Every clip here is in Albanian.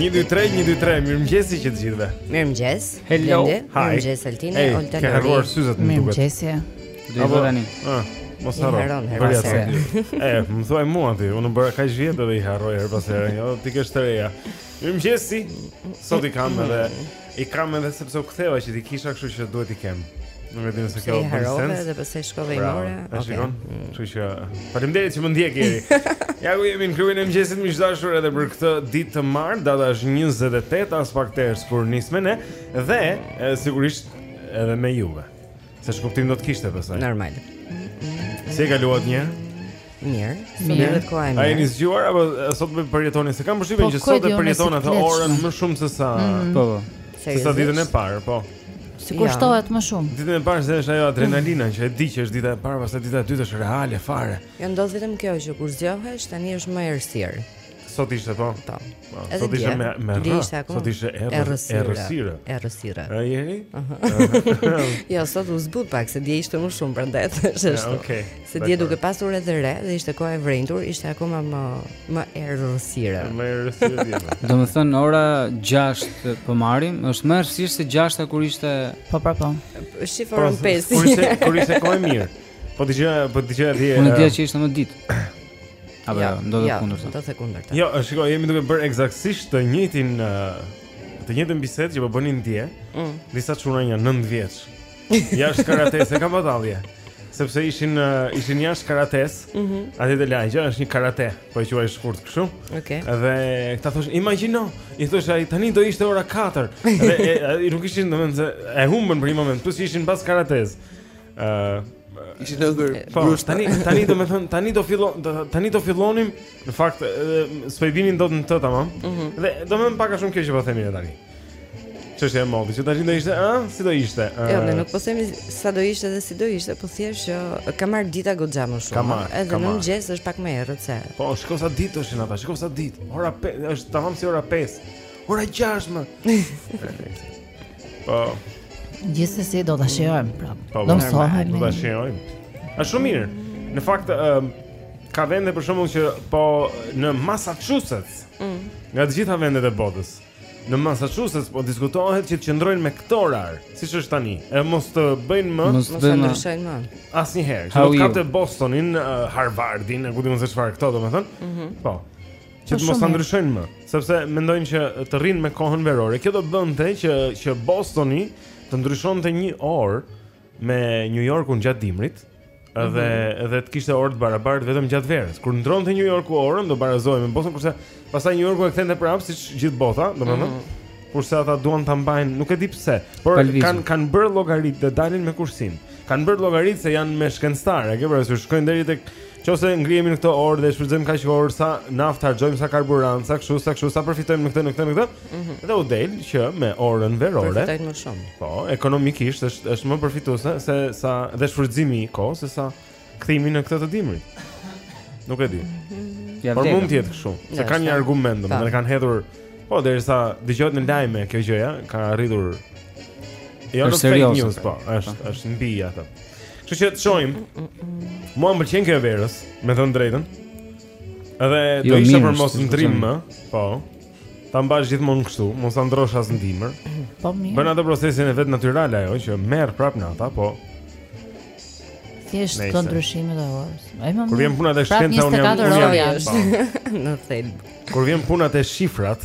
Një, dy, tre, një, dy, tre, mirëmëngjesi që të gjithëve Mirëmëngjes Hello Hi Mirëmëngjes Altini Hey, Olta ke harruar syzet më duket Mirëmëngjesi Dhe i vëdani ah, Mos harro I harron herë pas herë E, më thuaj mua ti, unë bëra kaq vjet edhe i harroj herë pas herë Jo, ti i ke të reja Mirëmëngjesi Sot i kam edhe I kam edhe sepse u ktheva që t'i kisha, kështu që duhet t'i kem. Nuk e di nëse kjo bën sens. Edhe pse shkove i more. Okej. Shikon. Mm. Kështu që faleminderit që më ndjek, hej. Ja ku jemi në klubin e mëngjesit miq të dashur edhe për këtë ditë të martë, data është 28 aspak ters kur nis me ne dhe sigurisht edhe me juve. Se ç'kuptim do të kishte pastaj. Normal. Si e kaluat dje? Mirë. Mirë dhe koha e mirë. A jeni zgjuar apo sot e përjetoni se kam përshtypjen po, që sot e përjeton atë orën më shumë se sa. Mhm. Po po. Se sa ditën e parë, po. Si kuptohet më shumë. Ditën e parë është ajo adrenalina që e di që është dita e parë, pastaj dita e dytë është reale fare. Jo ndodh vetëm kjo që kur zgjohesh tani është më errësirë. Sot ishte po. Po. po sot ishte me me re. Sot ishte errësira. Errësira. A jeni? Jo, sot u zbut pak se dje ishte më shumë prandaj thashë ashtu. Okej. Se dje duke pasur edhe re dhe ishte koha e vrenjtur, ishte akoma më më errësirë. Më errësirë dje. Domethënë ora 6 po marrim, është më errësirë se 6-a kur ishte Po pra po. Shifrën 5. Kur ishte kur ishte kohë mirë. Po dëgjoj, po dëgjoj atje. Unë dija që ishte më ditë. Apo jo, ndodh e kundërta. Ndodh e kundërta. Jo, shiko, jemi duke bërë ekzaktësisht të njëjtin të njëjtën bisedë që po bënin dje. Mm. Disa çuna nja 9 vjeç. Jashtë karates, e kam batalje. Sepse ishin ishin jashtë karates. Ëh. Mm -hmm. Atje te lagjja është një karate, po e quaj shkurt kështu. Okej. Okay. Dhe këta thoshin, imagjino, i thosh ai tani do ishte ora 4. Dhe e, e, nuk ishin domethënë e humbën për një moment, plus ishin pas karates. Ëh, Ishin në ëndërr po, tani tani do të them, tani do fillon tani do fillonim në fakt s'po i binin dot në të tamam. Mm -hmm. Dhe domethënë pak a shumë kjo që po themi ne tani. Çështja e motit, që tash do ishte, ëh, si do ishte? Ëh. Jo, ne nuk po themi sa do ishte dhe si do ishte, po thjesht që ka marrë dita goxha më shumë. Ka marrë, edhe ka marrë. në mëngjes është pak më errët se. Po, shiko sa ditë është në ata, shiko sa ditë. Ora 5, është tamam si ora 5. Ora 6 më. Po. Gjithsesi do ta shijojmë prapë. Po, do ta shijojmë. Është shumë mirë. Në fakt, ëm ka vende për shembull që po në Massachusetts. Mm. Nga të gjitha vendet e botës. Në Massachusetts po diskutohet që të qëndrojnë me këtë orar, siç është tani. E mos të bëjnë më, mos të ndryshojnë më. Asnjëherë. Do të kapte Bostonin, uh, Harvardin, e kupton se çfarë këto, domethënë. Mm -hmm. Po. që të mos ta ndryshojnë më, sepse mendojnë që të rrinë me kohën verore. Kjo do të bënte që që Bostoni të ndryshonte një orë me New Yorkun gjatë dimrit, edhe mm -hmm. edhe të kishte orë të barabartë vetëm gjatë verës. Kur ndërronte New Yorku orën, do barazohej me Boston, kurse pastaj New Yorku e kthente prapë si gjithë bota, domethënë. Mm -hmm. Kurse ata duan ta mbajnë, nuk e di pse, por kanë kanë bërë llogaritë dhe dalin me kursim. Kanë bërë llogaritë se janë më shkencëtarë, e ke parasysh, shkojnë deri tek Qoftë se ngrihemi në këtë orë dhe shfrytëzojmë kaq orë sa naftë harxojmë sa karburant, sa kështu, sa kështu, sa përfitojmë në këtë, në këtë, në këtë. Mm -hmm. Dhe u del që me orën verore përfitojmë më shumë. Po, ekonomikisht është është më përfituese se sa dhe shfrytëzimi i kohës se sa kthimi në këtë të dimrit. Nuk e di. Mhm. Ja, Por mund të jetë kështu. Se kanë një argument, domethënë kanë hedhur Po, derisa dëgjohet në lajme kjo gjëja, ka arritur Jo, është serioze, po, është është mbi atë. Kështu që të shohim. Mua më pëlqen kjo e verës, me thënë të drejtën. Edhe jo, do isha për mos ndërrim më, po. Ta mbash gjithmonë kështu, mos ta ndërrosh as në dimër. Po mirë. Bën atë procesin e vet natyral ajo që err prap nata, po. Thjesht ka ndryshime të orës. Ai më. Kur vjen puna te shkenca unë jam. Në thelb. Kur vjen puna te shifrat,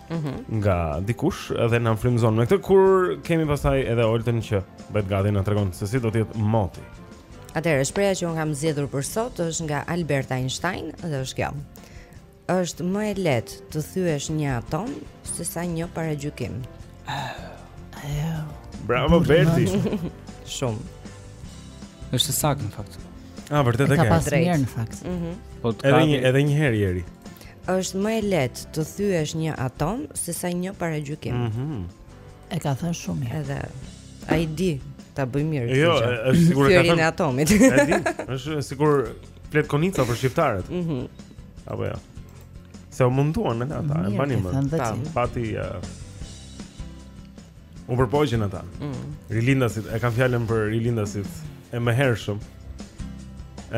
Mhm. nga dikush dhe na frymëzon me këtë kur kemi pastaj edhe Oltën që bëhet gati, na tregon se si do të jetë moti. Atëherë, shprehja që unë kam zgjedhur për sot është nga Albert Einstein dhe është kjo. Është më e lehtë të thyesh një atom se sa një paragjykim. Bravo Berti. Shumë. E saktë në fakt. A vërtet e ka. Ka pas mirë në fakt. Mhm. Po edhe një edhe një herë Jeri. Është më e lehtë të thyesh një atom se sa një paragjykim. Mhm. E ka thënë shumë mirë. Edhe ai di ta bëjë mirë këtë. Jo, thyerjen e atomit. Ai di, është sikur flet Konica për shqiptarët. Mhm. Apo jo. Se u munduan ata, e bani më. Pati U përpoqën ata. Mm. Rilindasit, e kam fjalën për rilindasit e mëhershëm.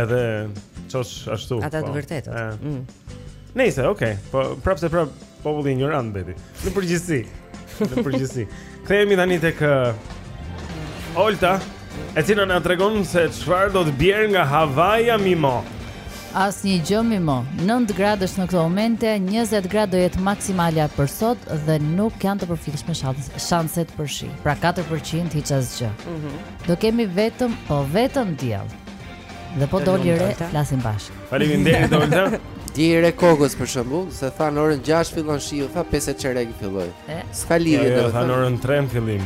Edhe çosh ashtu. Ata po, të vërtetët. Ëh. Mm. Nejse, okay, po prapë se prap populli injorant mbeti. Në përgjithësi. Në përgjithësi. Kthehemi tani tek Olta. E cila na tregon se çfarë do të bjerë nga havaja Mimo. Asnjë gjë Mimo. 9 gradë është në këto momente, 20 gradë do jetë maksimalja për sot dhe nuk janë të përfillshme shanset për shi. Pra 4% hiç asgjë. Mhm. Mm do kemi vetëm po vetëm diell. Dhe po doli re, flasim bashkë. Faleminderit Olta. I re kokës për shembull, se tha në orën 6 fillon shiu, ta 5 e çerek filloi. S'ka lidhje jo, jo, do të tha në orën 3 fillim.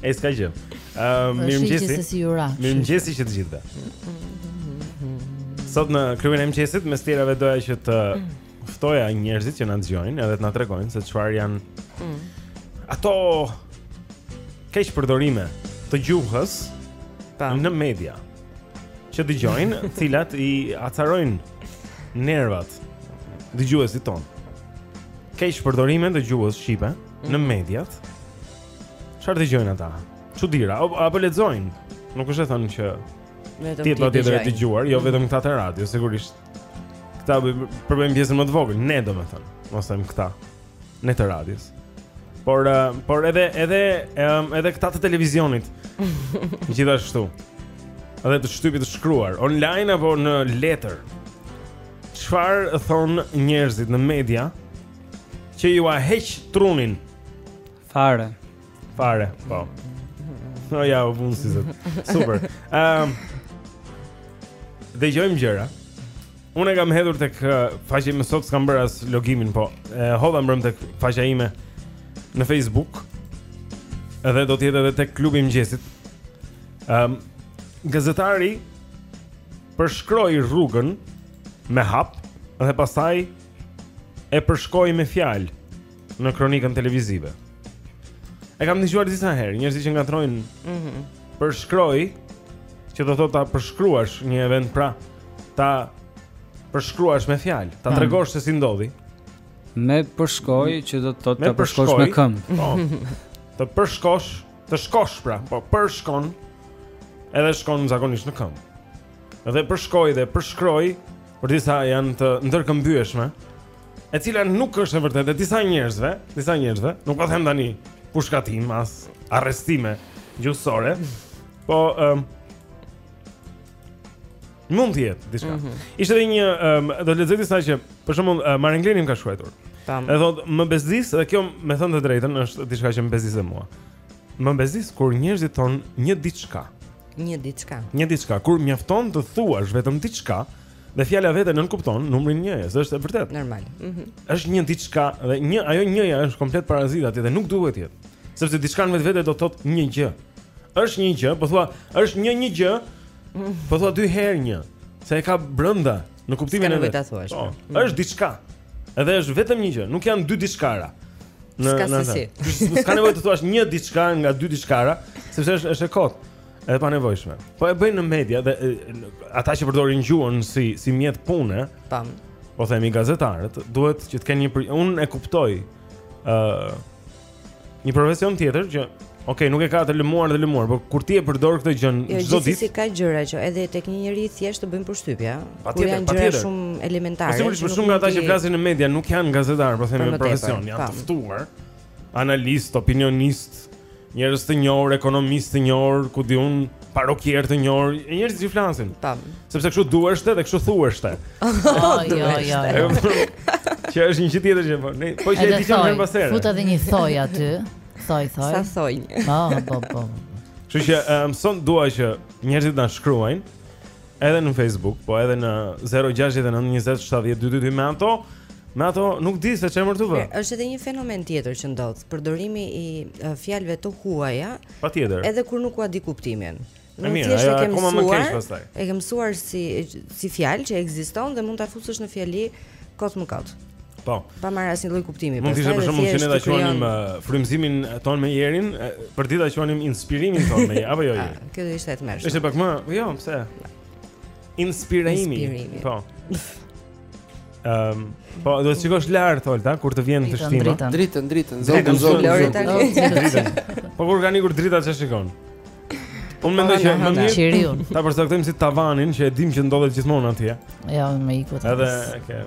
E s'ka gjë. Ëm uh, mirëmëngjesi. Mirëmëngjesi që të gjithëve. Sot në kreun e mëngjesit mes tjerave doja që të ftoja njerëzit që na dëgjojnë edhe të na tregojnë se çfarë janë mm. ato keqpërdorime të gjuhës pa. në media që dëgjojnë, të cilat i acarojnë nervat dëgjuesit tonë. Keqpërdorime të gjuhës shqipe në mm. mediat. Çfarë dëgjojnë ata? Çudira, apo lexojnë? Nuk është e thënë që vetëm të jetë dëgjuar, jo vetëm këta të radios, sigurisht. Këta përbëjnë pjesën më të vogël, ne domethënë, mos them këta ne të radios. Por uh, por edhe edhe um, edhe këta të televizionit. Gjithashtu. Edhe të shtypit të shkruar online apo në letër. Çfarë thonë njerëzit në media që jua heq trunin Fare. Fare, po. No ja u vun si zot. Super. Ehm. Um, dëgjojmë gjëra. Unë e kam hedhur tek faqja ime sot s'kam bërë as logimin, po e hodha mbrëmë tek faqja ime në Facebook. Edhe do të jetë edhe tek klubi i mëngjesit. Ehm, um, gazetari përshkroi rrugën me hap dhe pastaj e përshkoi me fjalë. në kronikën televizive. E kam dëgjuar disa herë, njerëzit që ngatërrojnë. Mhm. Mm përshkroi që do thotë ta përshkruash një event pra ta përshkruash me fjalë, ta tregosh se si ndodhi. Me përshkoi që do të thotë ta përshkosh me këmbë. Po. Të përshkosh, të shkosh pra, po përshkon edhe shkon zakonisht në këmbë. Dhe përshkoi dhe përshkroi për disa janë të ndërkëmbyeshme. e cila nuk është e vërtetë e disa njerëzve, disa njerëzve, nuk po them tani pushkatim as arrestime gjuhësore, po um, mund të jetë diçka. Mm -hmm. Ishte edhe një um, do të lexoj disa që për shembull uh, Marengleni më ka shkruar. Tam. E thotë më bezdis dhe kjo me thënë të drejtën është diçka që më bezdis dhe mua. Më bezdis kur njerëzit thonë një diçka. Një diçka. Një diçka kur mjafton të thuash vetëm diçka, Dhe fjala vetë nënkupton numrin 1, se është e vërtetë. Normal. Mhm. Mm është një diçka dhe një ajo njëja është komplet parazit atje dhe nuk duhet të jetë. Sepse diçka në vetvete do të thotë një gjë. Është një gjë, po thua, është një një gjë. Po thua dy herë një, se e ka brenda në kuptimin e vet. Po, po. Mm. është diçka. Edhe është vetëm një gjë, nuk janë dy diçkara. Në në. S'ka nevojë të thuash një diçka nga dy diçkara, sepse është është e kotë. Edhe panevojshme. Po e bëjnë në media dhe e, ata që përdorin gjuhën si si mjet pune, Tam. po themi gazetarët, duhet që të kenë një pri... unë e kuptoj ë, një profesion tjetër që okay, nuk e ka të lëmuar dhe lëmuar, por kur ti e përdor këtë gjë Jo, çdo gjithsesi ditë, ka gjëra që edhe tek një njeri i thjeshtë të bëjnë përshtypje, ëh. Kur Patjetër, janë gjëra patjetër. shumë po elementare. sigurisht që për nuk shumë nga mund ata që t'i- flasin në media nuk janë gazetarë, po themi Për me më tepër, profesion, janë po. të ftuar analistë, opinionistë, njerëz të njohur, ekonomistë të njohur, ku di unë, parukierë të njohur, njerëz që flasin. Tam. Sepse kështu duheshte dhe kështu thuheshte. Oh, jo, jo, jo. Që është një gjë tjetër që po, ne po që e diçka më pas herë. Futa edhe një thoj aty. Thoj, thoj. Sa thoj. Po, po, po. Kështu që ëm sot dua që njerëzit na shkruajnë Edhe në Facebook, po edhe në 069 20 70 222 me ato. Me ato nuk di se ç'emër t'u vë. Është edhe një fenomen tjetër që ndodh, përdorimi i fjalëve të huaja. Patjetër. Edhe kur nuk ua di kuptimin. Po mirë, thjesht e kam mësuar. E kem mësuar si si fjalë që ekziston dhe mund ta fusësh në fjali kot më kot. Po. Pa marrë asnjë lloj kuptimi. Mund të ishte për shembull që ne ta quanim frymëzimin tonë me Jerin, për ditë ta quanim inspirimin tonë me Jerin, apo jo? Ah, kjo do ishte e tmerrshme. Është pak më, po jo, pse? Inspirimi. Po. Ehm, po do të shikosh lart Olta kur të vjen teshtima. Dritën, dritën, zotin, zotin. Dritën. Po kur kanë ikur dritat çfarë shikon? Unë mendoj që më mirë ta përcaktojmë si tavanin që e dim që ndodhet gjithmonë atje. Jo, më iku. Edhe, okay.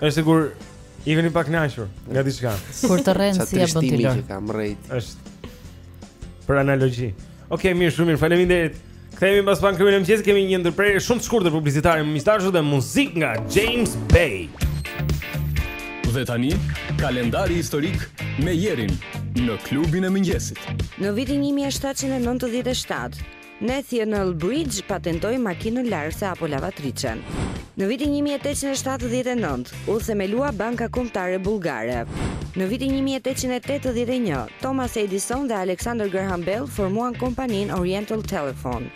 Është sikur i vjen pak kënaqur nga diçka. Kur të rren si e bën ti lor. Kam rrit. Është për analogji. Okej, okay, mirë, shumë mirë. Faleminderit. Kthehemi pas pak në klubin e mëngjesit kemi një ndërprerje shumë të shkurtër publicitare me miq të dashur dhe muzikë nga James Bay. Dhe tani, kalendari historik me Jerin në klubin e mëngjesit. Në vitin 1797 Nathaniel Briggs patentoi makinën larëse apo lavatriçen. Në vitin një mijë e tetëqind e shtatëdhjetë e nëntë, u themelua Banka Kombëtare Bullgare. Në vitin një mijë e tetëqind e tetëdhjetë e një, Thomas Edison dhe Alexander Graham Bell formuan kompaninë Oriental Telephone.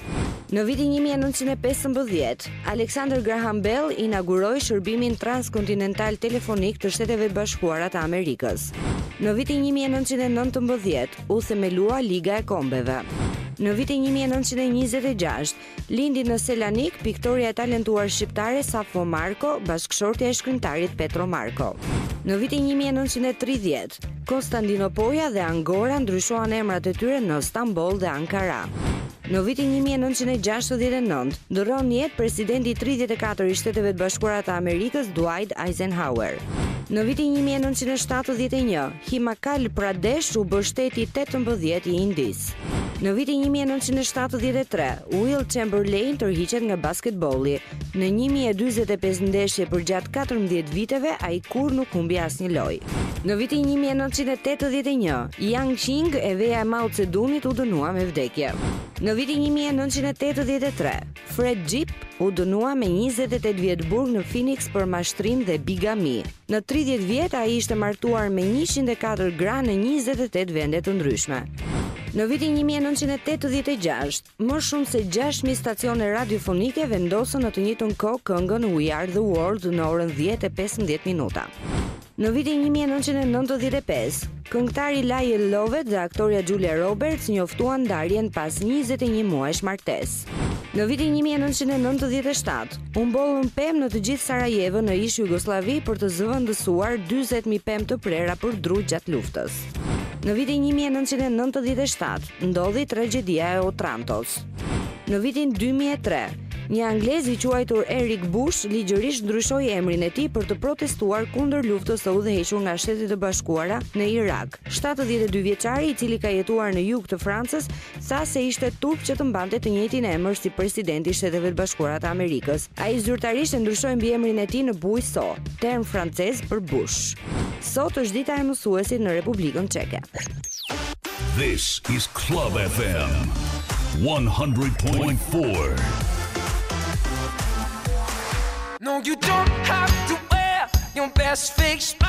Në vitin një mijë e nëntëqind e pesëmbëdhjetë, Alexander Graham Bell inauguroi shërbimin transkontinental telefonik të Shteteve të Bashkuara të Amerikës. Në vitin një mijë e nëntëqind e nëntëmbëdhjetë, u themelua Liga e Kombeve. Në vitin një mijë e nëntëqind e njëzet e gjashtë, lindi në Selanik piktorja e talentuar shqiptare Safo Marko, bashkëshortja e shkrimtarit Petro Marko. Në vitin një mijë e nëntëqind e tridhjetë, Konstandinopoja dhe Angora ndryshuan emrat e tyre në Stamboll dhe Ankara. Në vitin 1969, ndërron jetë presidenti i 34 i Shteteve të Bashkuara të Amerikës, Dwight Eisenhower. Në vitin 1971, Himachal Pradesh u bë shteti i tetëmbëdhjetë i Indisë. Në vitin një mijë e nëntëqind e shtatëdhjetë e tre, Wilt Chamberlain tërhiqet nga basketbolli. Në një mijë e dyzet e pesë ndeshje përgjatë katërmbëdhjetë viteve, ai kurrë nuk humbi asnjë lojë. Në vitin një mijë e nëntëqind e tetëdhjetë e një, Jiang Qing, e veja e Mao Ce Dunit, u dënua me vdekje. Në vitin një mijë e nëntëqind e tetëdhjetë e tre, Fred Jipp u dënua me njëzet e tetë vjet burg në Phoenix për mashtrim dhe bigami. Në tridhjetë vjet ai ishte martuar me njëqind e katër gra në njëzet e tetë vende të ndryshme. Në vitin një mijë e nëntëqind e tetëdhjetë e gjashtë, më shumë se gjashtë mijë stacione radiofonike vendosën në të njëjtën kohë këngën We Are The World në orën dhjetë e pesëmbëdhjetë minuta. Në vitin një mijë e nëntëqind e nëntëdhjetë e pesë, këngëtari Lyle Lovett dhe aktorja Julia Roberts njoftuan ndarjen pas njëzet e një muajsh martesë. Në vitin një mijë e nëntëqind e nëntëdhjetë e shtatë, U mbollën pemë në të gjithë Sarajevë në ish Jugosllavi për të zëvendësuar 40 mijë pemë të prera për dru gjatë luftës. Në vitin 1997 ndodhi tragjedia e Otrantos. Në vitin 2003, një anglez i quajtur Eric Bush ligjërisht ndryshoi emrin e tij për të protestuar kundër luftës së udhëhequr nga Shtetet e Bashkuara në Irak. 72 vjeçari, i cili ka jetuar në jug të Francës, Tha se ishte turp që të mbante të njëjtin emër si presidenti i Shteteve të Bashkuara të Amerikës. Ai zyrtarisht e ndryshoi mbiemrin e tij në Buisson, term francez për Bush. Sot është dita e mësuesit në Republikën Çeke. This is Club FM 100.4. No, you don't have to wear your best fake smile.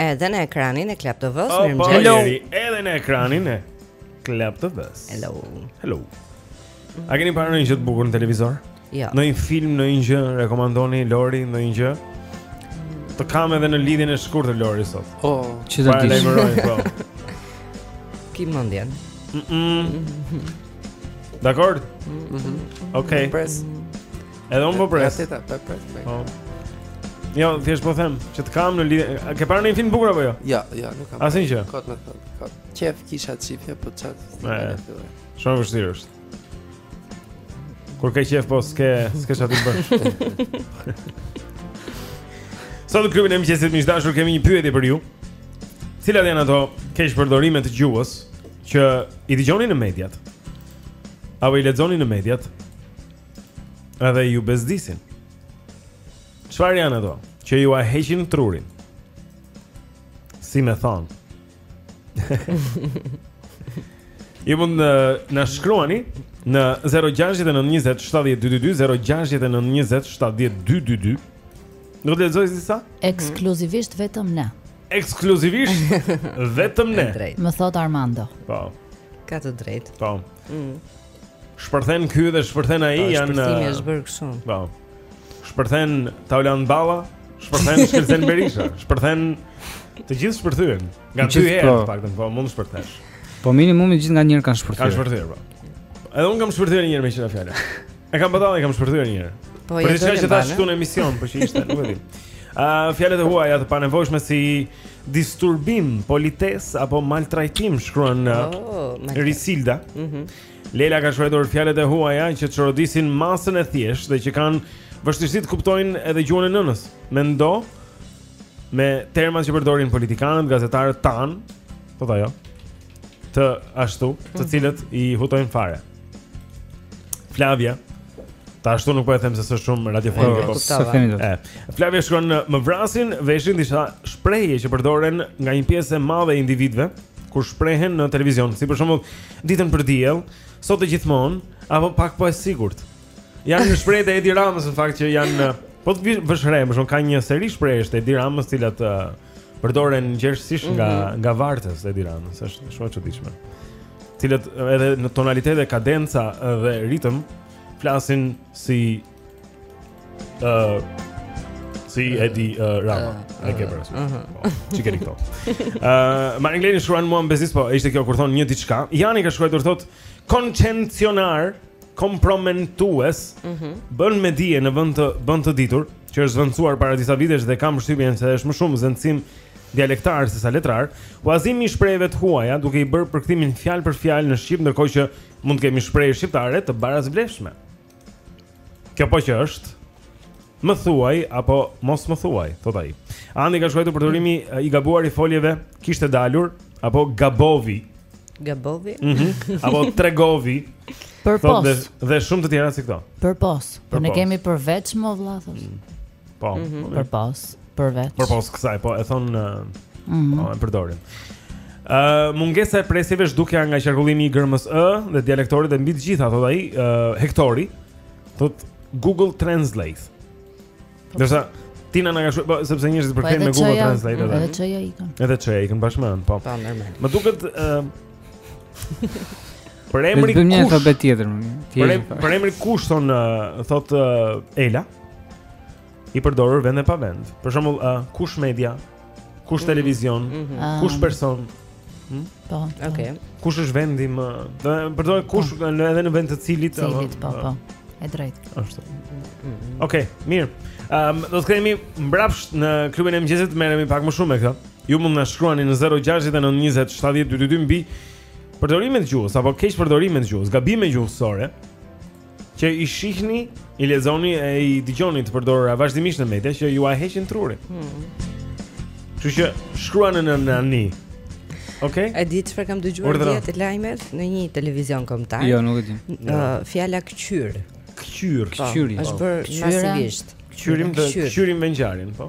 Edhe në ekranin e Club TV-së, mirë më Hello. Edhe në ekranin e Club TV-së. Hello. Hello. A keni parë ndonjë gjë të bukur në televizor? Jo. Ndonjë film, ndonjë gjë, rekomandoni Lori, ndonjë gjë? Të kam edhe në lidhjen e shkurtër Lori, sot. O, oh, që të dishë. Pa e po. Ki më ndjen. Mm -mm. Dakord? Mm -hmm. Okej. Okay. Edhe unë po pres. Ja, teta, po pres. Po. Jo, thjesht po them, që të kam në lidhje. A ke parë ndonjë film bukur apo jo? Jo, jo, nuk kam. Asnjë gjë. Kot me të. Kot. Qejf kisha shumë po ça. Shumë vështirë është. Kur ke qejf po s'ke, s'ke ça të bësh. Sot në klubin e mëngjesit miq të dashur kemi një pyetje për ju. Cilat janë ato keqpërdorime të gjuhës që i dëgjoni në mediat? Apo i lexoni në mediat? Edhe ju bezdisin. Çfarë janë ato që jua heqin trurin? Si me thënë. Ju mund të na shkruani në 0692070222 0692070222. Do të lexoj disa. Ekskluzivisht vetëm ne. Ekskluzivisht vetëm ne. Më thot Armando. Po. Ka të drejtë. Po. Mm. Shpërthen ky dhe shpërthen ai po, janë Shpërthimi është bërë kështu. Po. Shpërthen Taulan Balla, shpërthen Shkëlzen Berisha, shpërthen të gjithë shpërthyen. Nga dy herë po. të paktën, po mund të shpërthesh. Po minimumi gjithë nga një herë kanë shpërthyer. Kanë shpërthyer, po. Edhe unë kam shpërthyer një herë me këtë fjalë. E kam bëdhallë, kam shpërthyer një herë. Po ja. Për të thënë se tash këtu në emision, po që ishte, nuk e di. Ah, fjalët e huaja të panevojshme si Disturbim, politesë apo maltrajtim shkruan në oh, Risilda. Mhm. Mm Lela ka shkruar fjalët e huaja që çorodisin masën e thjeshtë dhe që kanë vështirësi të kuptojnë edhe gjuhën e nënës. Mendo me termat që përdorin politikanët, gazetarët tanë, thotë ajo. Po ashtu, të mhm. cilat i hutojnë fare. Flavia Të ashtu nuk po e them se s'është shumë radiofonike po. Sa themi do. Flavia shkruan më vrasin veshin disa shprehje që përdoren nga një pjesë e madhe e individëve kur shprehen në televizion, si për shembull ditën për diell, sot e gjithmonë apo pak po e sigurt. Janë shprehje të Edi Ramës në fakt që janë po të vësh re, më shumë ka një seri shprehjesh të Edi Ramës, të cilat përdoren gjerësisht nga mm -hmm. nga vartësit e Edi Ramës, është shumë e çuditshme. Cilët edhe në tonalitete, kadenca dhe ritëm flasin si ë uh, si Edi uh, Rama, uh, e ke parasysh. Uh, uh, po, Shikoni këto. Ë, uh, Marin Gleni shkruan mua më bezdis, po ishte kjo kur thonë një diçka. Jani ka shkruar thotë koncensionar komprometues mm -hmm. bën me dije në vend të bëj të ditur që është zëvendësuar para disa vitesh dhe kam përshtypjen se është më shumë zëvendësim dialektar sesa letrar, huazimi i shprehjeve të huaja duke i bërë përkthimin fjalë për fjalë në shqip ndërkohë që mund të kemi shprehje shqiptare të barazvlefshme. Kjo po që është më thuaj apo mos më thuaj, thotë ai. Andi ka shkruar përdorimi i gabuar i foljeve kishte dalur apo gabovi. Gabovi? Mhm. Mm apo tregovi. Përpos. Dhe, dhe shumë të tjera si këto. Përpos. Po ne kemi përveç mor vëlla thosh. Mm. Po. Mm -hmm. Përpos, përveç. Përpos kësaj, po e thonë mm -hmm. po e përdorin. Ë uh, mungesa e presjeve zhdukja nga qarkullimi i germës ë dhe dialektorit e mbi të gjitha thotë ai uh, Hektori thotë Google Translate. Ndërsa Tina na ka shkruar, po, sepse njerëzit po, përkthejnë me Google Translate edhe. Edhe çaja ikën. Edhe çaja ikën bashkë me të, po. Po, normal. Më duket ë Përemri kush? Një alfabet tjetër. Për përemri kush thotë thotë Ela? I përdorur vend e pa vend. Për shembull, kush media? Kush televizion? Mhm. Ah. Kush person? Hm? Po. Okej. Kush është vendi më? Do të përdor kush në edhe në vend të cilit? Po. Cilit, po, po. E drejtë. Ashtu. Okej, mirë. Ehm, do të kthehemi mbrapsht në klubin e mëngjesit të merremi pak më shumë me këtë. Ju mund të na shkruani në 069 20 70 222 mbi përdorimin e gjuhës apo keqpërdorimin e gjuhës, gabime gjuhësore. që i shihni, i lexoni e i dëgjoni të përdorura vazhdimisht në media që jua heqin trurin. Hmm. Kështu që shkruani, na shkruani. Okej. Okay. A di çfarë kam dëgjuar dje te lajmet në një televizion kombëtar? Jo, nuk e di. Uh, fjala këqyr. Këqyr, po, këqyri. Është bërë masivisht. Këqyrim të këqyrim vendngjarjen, po.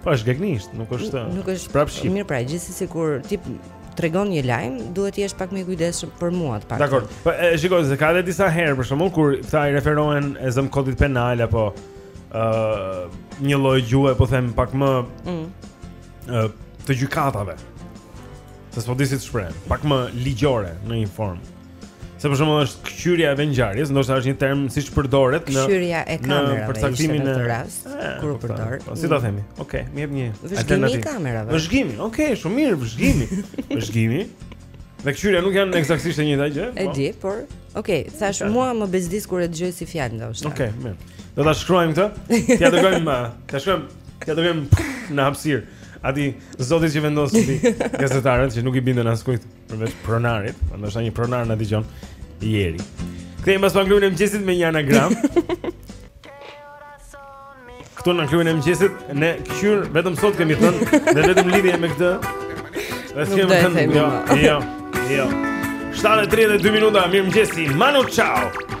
Po është gegnisht, nuk është. Nuk është prap shqip. Mirë, pra gjithsesi kur ti tregon një lajm, duhet të jesh pak më i kujdesshëm për mua të paktën. Dakord. Po e shikoj se ka edhe disa herë për shembull kur këta i referohen e zëmë kodit penal apo ë uh, një lloj gjuhe, po them pak më mm. uh, të gjykatave. Se s'po di si ta shpreh, pak më ligjore në një formë. Se për shembull është kqyrja e vendngjarjes, ndoshta është një term siç përdoret në kqyrja e kamerave në përcaktimin e rastit eh, kur u po, përdor. Po, si ta themi? Okej, okay, më jep një alternativë. Vëzhgimi i kamerave. Vëzhgimi. Okej, okay, shumë mirë, vëzhgimi. Vëzhgimi dhe kqyrja nuk janë eksaktësisht e njëjta gjë. E po. di, por okej, okay, thash okay. mua më bezdis kur e dëgjoj si fjalë ndoshta. Okej, okay, mirë. Do ta shkruajmë këtë. T'ia dërgojmë, eh, ta shkruajmë, t'ia dërgojmë në hapësirë. Atij zotit që vendos te gazetarët që nuk i binden askujtë. Përveç pronarit, ndoshta një pronar na dëgjon njeri. Kthehemi pas pak në klubin e mëngjesit me një anagram. Këtu në klubin e mëngjesit ne kqyr vetëm sot kemi thënë dhe vetëm lidhje me këtë. Dhe s'kemi më thënë, jo, jo, jo. 7.32 minuta, mirëmëngjesi, Manu, ciao!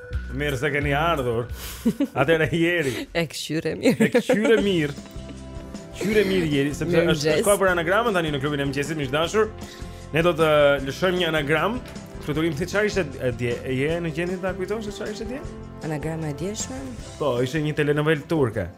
Mirë se keni ardhur. Atëherë Jeri. E kqyre mirë. E kqyre mirë. Kqyre mirë Jeri, sepse është koha për anagramën tani në klubin e mëngjesit miq të dashur. Ne do të lëshojmë një anagram. Fluturim ti çfarë ishte e dje? E je në gjendje ta kujtosh se çfarë ishte dje? Anagrama e djeshme? Po, ishte një telenovelë turke.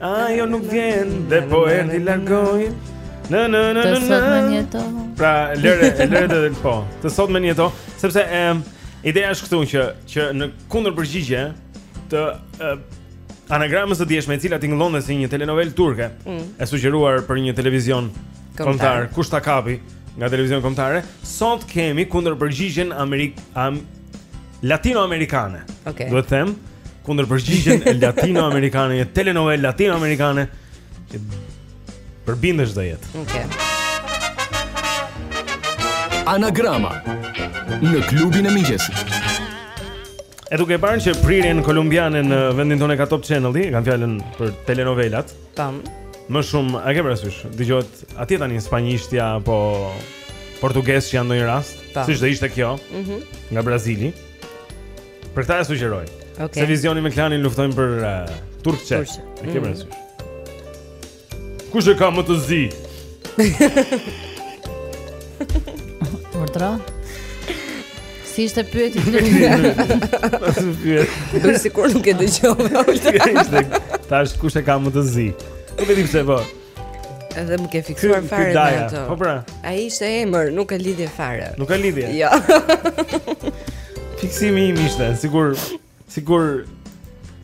Ajo nuk vjen dhe po erdhi largoj Në në në në në Dhe sot me një të Pra lëre, lëre dhe dhe po Dhe sot me një të Sepse e, ideja është këtu që, që në kundërpërgjigje Të e, anagramës të djeshme e cila tingëllonte si një telenovelë turke mm. E sugjeruar për një televizion kombëtar Kush ta kapë nga televizionet kombëtare Sot kemi kundërpërgjigjen Amerik, am, latinoamerikane. Okej. Duhet të them kundër përgjigjen latinoamerikane, një telenovel latinoamerikane që përbindësh do jetë. Okej. Anagrama në klubin e mëngjesit. Edhe duke parë që prirjen kolumbiane në vendin tonë e ka Top Channel-i, e kam fjalën për telenovelat. Tam. Më shumë, e ke parasysh? Dëgjohet atje tani spanjishtja apo portugez që janë ndonjë rast, siç do ishte kjo, mm -hmm. nga Brazili. Për këtë e sugjeroj. Okay. Se vizioni me klanin luftojnë për uh, eh, turket. Turket. E ke mhm. parasysh? Mm -hmm. Kush e ka më të zi? Mortja. Si ishte pyetja? As u pyet. Do sikur nuk e dëgjova. Tash kush e ka më të zi? Nuk e di pse po. Edhe më ke fiksuar fare me ato. Po pra. Ai ishte emër, nuk ka lidhje fare. Nuk ka lidhje. Jo. Fiksimi im ishte, sigur Sikur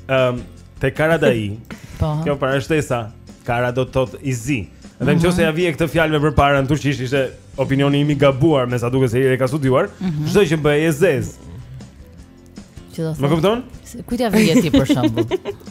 ëm um, te Karadai. Po. Kjo parashtesa, Kara do të thot i zi. Dhe në qoftë se ia vije këtë fjalëve përpara në turqisht ishte opinioni im i gabuar me sa duke se Ira e ka studuar mhm. Çdo gjë bëhej e zezë Më kupton? Kujt ia vije ti për shumë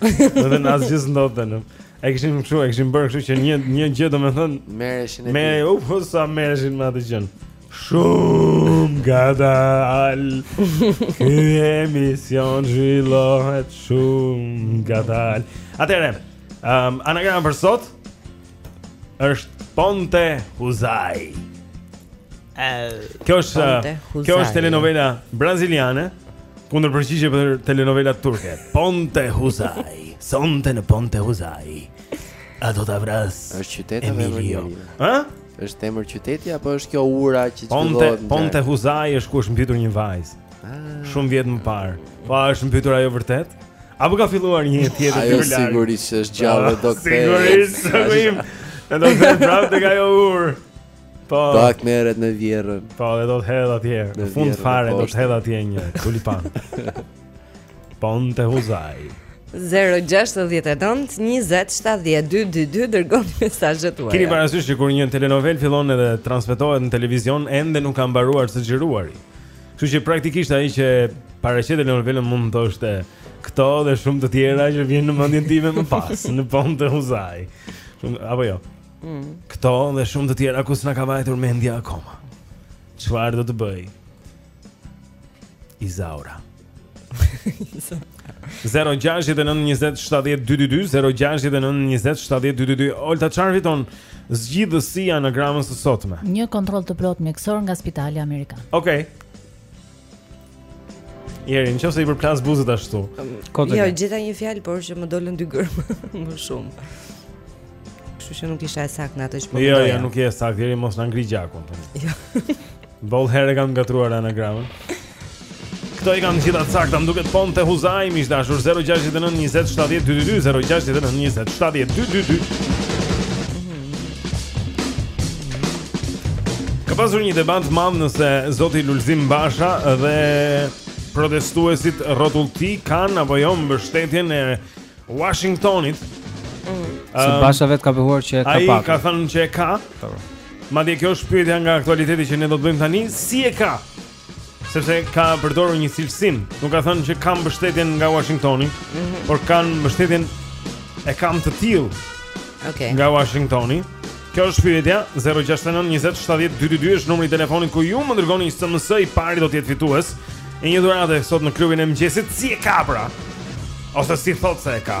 Domethënë asgjë s'ndodhte. E kishim kështu, e kishim bërë kështu që një një gjë domethën merreshin e me u po sa merreshin me atë gjë. Shum gadal. Ky emision zhvillohet shum gadal. Atëre, um, anagrama për sot është Ponte Huzaj. Kjo është kjo është telenovela braziliane kundërpërgjigje për telenovelat turke. Ponte Huzaj, sonte në Ponte Huzaj. A do ta vrasë? Është qyteti apo Emilio? Ë? Është emër qyteti apo është kjo ura që çfarë? Ponte Ponte Huzaj është ku është mbytur një vajzë. Ah. Shumë vjet më parë. Po a është mbytur ajo vërtet? Apo ka filluar një jetë tjetër Ajo sigurisht është gjallë ah, do të. Sigurisht, sigurisht. Edhe prapë tek ajo urë. Po. Do hakmerret me vjerrën. Po, dhe do të hedh atje. Në fund fare do të hedh atje një tulipan. Ponte Huzaj. 0-6-19-27-12-22 Dërgoni mesazhet tuaja Kini parasysh që kur një telenovel fillon edhe transmetohet në televizion Ende nuk ka mbaruar së xhiruari Kështu që praktikisht ai që paraqet telenovelën mund të thoshte këto dhe shumë të tjera që vijnë në mendjen time më pas në Ponte Huzaj. Shumë apo jo. Mm. Këto dhe shumë të tjera ku s'na ka vajtur mendja akoma. Çfarë do të bëj? Izaura. 0-6-9-27-12-2 0-6-9-27-12-2 Olta çfarë fiton zgjidhësi i anagramës së sotme Një kontroll të plot mjekësor nga spitali Amerikan Okej okay. Jeri, në qoftë se i përplas buzët ashtu Kot e Jo, gjeta një fjalë, por që më dolën dy gërma Më shumë Kështu që nuk isha e saktë në atë që po Jo, jo, nuk je e saktë, Jeri mos na ngri gjakun Jo Boll herë e kam ngatërruar anagramën Këto i kam gjitha të sakta, më duket Ponte Huzai, miq të dashur 069 20 70 222 069 20 70 222 Ka pasur një debat madh nëse zoti Lulzim Basha dhe protestuesit rrotull tij kanë apo jo mbështetjen e Washingtonit. Mm. Se um, Basha vetë ka pohuar që e ka pak. Ai ka thënë që e ka. Po. Madje kjo është pyetja nga aktualiteti që ne do të bëjmë tani, si e ka? Sepse ka përdorur një cilësim, nuk ka thënë që kam mbështetjen nga Washingtoni, mm -hmm. por ka thënë mbështetjen e kam të tillë. Okej. Okay. Nga Washingtoni. Kjo është pyetja 069 20 70 222 është numri i telefonit ku ju më dërgoni një SMS i pari do të jetë fitues i një dhurate sot në klubin e mëngjesit si e ka pra? Ose si thotë se e ka?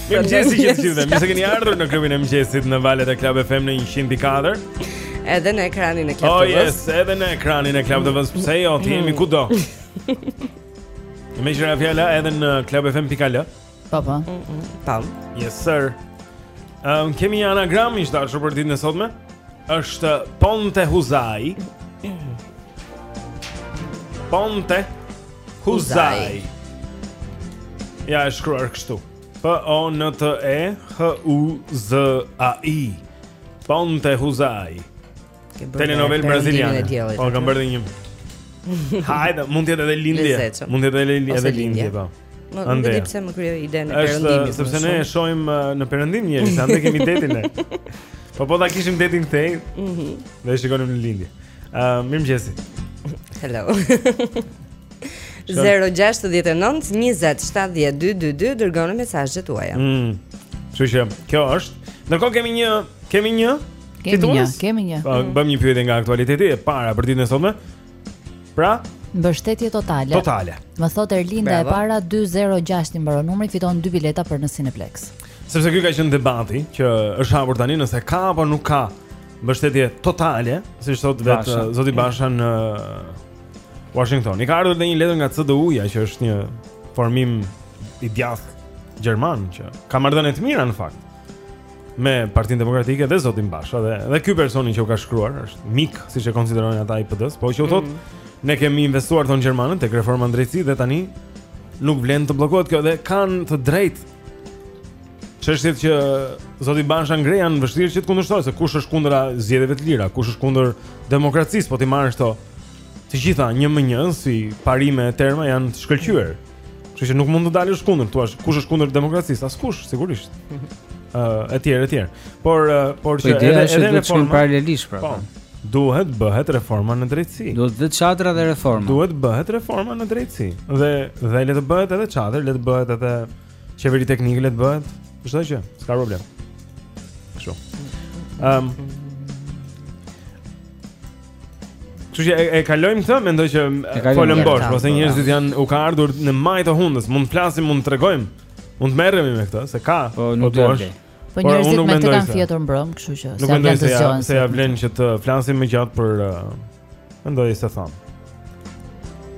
Mirëmëngjesi që të gjithë, mirë se keni ardhur në klubin e mëngjesit në valët e Club FM në 104 Edhe në ekranin e Club oh, TV-së Oh yes, edhe në ekranin e Club TV-së, pse jo, të jemi kudo Mm meqë ra fjala edhe në Club FM pikë al Po po Po Yes sir um, Kemi një anagram miq të dashur për ditën e sotme është Ponte Huzai Ponte Huzai. Ja e shkruar kështu. P O N T E H U Z A I. Ponte Huzai. Telenovelë braziliane. Po kam bërë një. Hajde, mund të jetë edhe lindje. Mund të jetë edhe lindje, edhe lindje po. Më nuk e di pse më krijoi idenë e perëndimit. Është sepse ne e shohim uh, në perëndim Jeri, andej kemi detin ne. Po po ta kishim detin këtej. Mhm. Dhe shikonim në lindje. Uh, mirëmëngjesi Hello 069 20 70 222 Dërgoni mesazhet tuaja mm. Kështu që kjo është Ndërkohë kemi një Kemi një Kemi një Kemi një po, mm. Bëmë një pyetje nga aktualiteti E para për ditën e sotme Pra Mbështetje totale Totale Më thotë Erlinda e para 206 i mbaron numri fiton 2 bileta për në Cineplex Sepse ky ka qenë debati Që është hapur tani nëse ka apo nuk ka mbështetje totale, siç thotë vetë uh, zoti Basha në uh, Washington. I ka ardhur dhe një letër nga CDU-ja që është një formim i djathtë gjerman që ka marrëdhënie të mira në fakt me Partinë Demokratike dhe zotin Basha dhe dhe ky personi që u ka shkruar është mik, siç e konsiderojnë ata i PD-së, po që u thotë mm -hmm. ne kemi investuar thonë gjermanët tek reforma në drejtësi dhe tani nuk vlen të bllokohet kjo dhe kanë të drejtë Çështjet që zoti Bansha ngre janë vështirë që të kundërshtohen se kush është kundra zgjedhjeve të lira, kush është kundër demokracisë, po ti marrësh këto të gjitha një nga një si parime e terma janë të shkëlqyera. Kështu që nuk mund të dalësh kundër, thua kush është kundër demokracisë, askush sigurisht. Ëh, uh, etj, etj. Por uh, por po që edhe edhe reformë paralelisht pra. Po. po. Duhet bëhet reforma në drejtësi. Duhet dhe çadra dhe reforma. Duhet bëhet reforma në drejtësi. Dhe dhe le të bëhet edhe çadër, le të bëhet edhe Qeveri teknike le të bëhet. Çdo gjë, s'ka problem. Kështu. Ehm. Um, Kështu që e, e kalojmë këtë, mendoj që folëm boll, se njerëzit janë u ka ardhur në majë të hundës, mund të flasim, mund të tregojmë, mund të merremi me këtë, se ka. Po, po nuk do të. Po njerëzit mezi kanë fjetur mbrëm, kështu që nuk mendoj se ja, se ja vlen që të flasim më gjatë për uh, Mendoj se thon.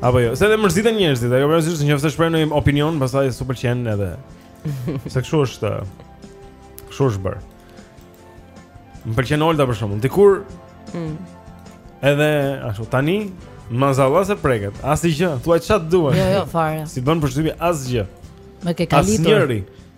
Apo jo, se dhe mërziten njerëzit, ajo pra është nëse shpreh një opinion, pastaj s'u pëlqen edhe. Se kështu është. Kështu është bër. Më pëlqen Olda për shembull. Dikur mm. edhe ashtu tani mazalla se preket. Asgjë, thuaj ça të duan. Jo, jo, fare. S'i bën përshtypje asgjë. Më ke kalitur. Asnjëri.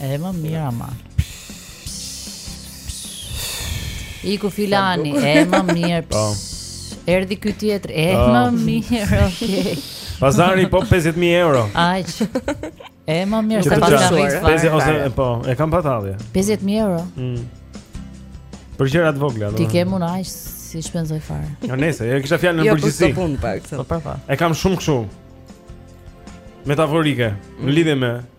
E më mirë ama. Iku filani, e më mirë. Po. Erdhi ky tjetër, e po. më mirë. Okej. Pazari po 50000 euro. Aq. E më mirë se pazari. 50 ose po, e kam patalli. 50000 euro. Mm. Për gjëra të vogla, domethënë. Ti ke më aq si shpenzoj fare. Jo, nëse, e kisha fjalën në jo, përgjithësi. Jo, po pak. Po pra. E kam shumë kështu. Metaforike, në lidhje me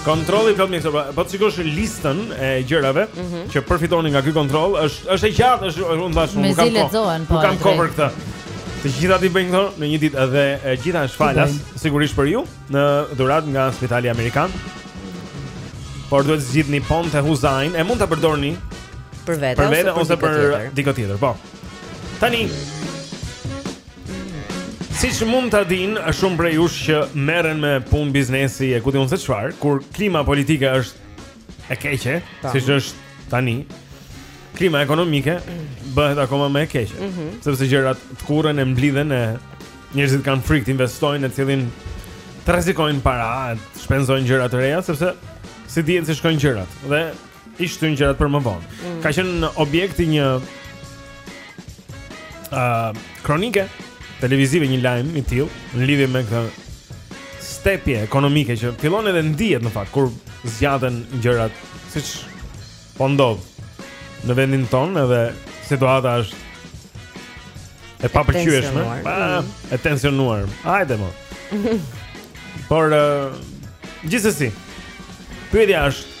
Kontroll i plotë mjekësor. Po, po të shikosh listën e gjërave mm -hmm. që përfitoni nga ky kontroll, është është e gjatë, është unë thashë nuk kam kohë. Nuk kam kohë për këtë. Të gjitha ti bëjnë këto në një ditë dhe e gjitha është falas sigurisht për ju një dhuratë nga Spitali Amerikan. Por duhet të zgjidhni fonte Huzain, e mund ta përdorni për vete ose për dikë tjetër. Po. Tani Siç mund ta dinë, shumë prej jush që merren me punë biznesi e ku di unë se çfarë, kur klima politike është e keqe, siç është tani. Klima ekonomike bëhet akoma më e keqe, mm -hmm. sepse gjërat tkurren e mblidhen e njerëzit kanë frikë të investojnë e s'duan të rrezikojnë para, të shpenzojnë gjëra të reja sepse s'dihet si shkojnë gjërat dhe i shtyn gjërat për më vonë. Mm. Ka qenë objekt i një uh, kronike televizive një lajm i tillë në lidhje me këtë stepje ekonomike që fillon edhe ndihet në fakt kur zgjaten gjërat siç po ndodh në vendin tonë edhe situata është e papëlqyeshme, mm. e tensionuar. Hajde mo. Por uh, gjithsesi pyetja është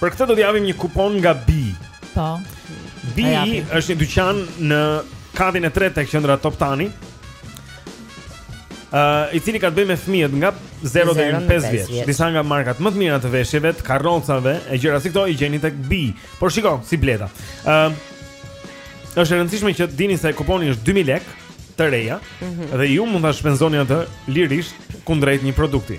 Për këtë do të japim një kupon nga Bee. Po. Bee është një dyqan në katin e tretë tek qendra Toptani. Ë, uh, i cili ka të bëjë me fëmijët nga 0 deri në 5 vjeç. Disa nga markat më të mira të veshjeve, të karrocave e gjëra si këto i gjeni tek Bee. Por shiko, si bleta. Ë, uh, është e rëndësishme që të dini se kuponi është 2000 lekë të reja mm -hmm. dhe ju mund ta shpenzoni atë lirisht kundrejt një produkti.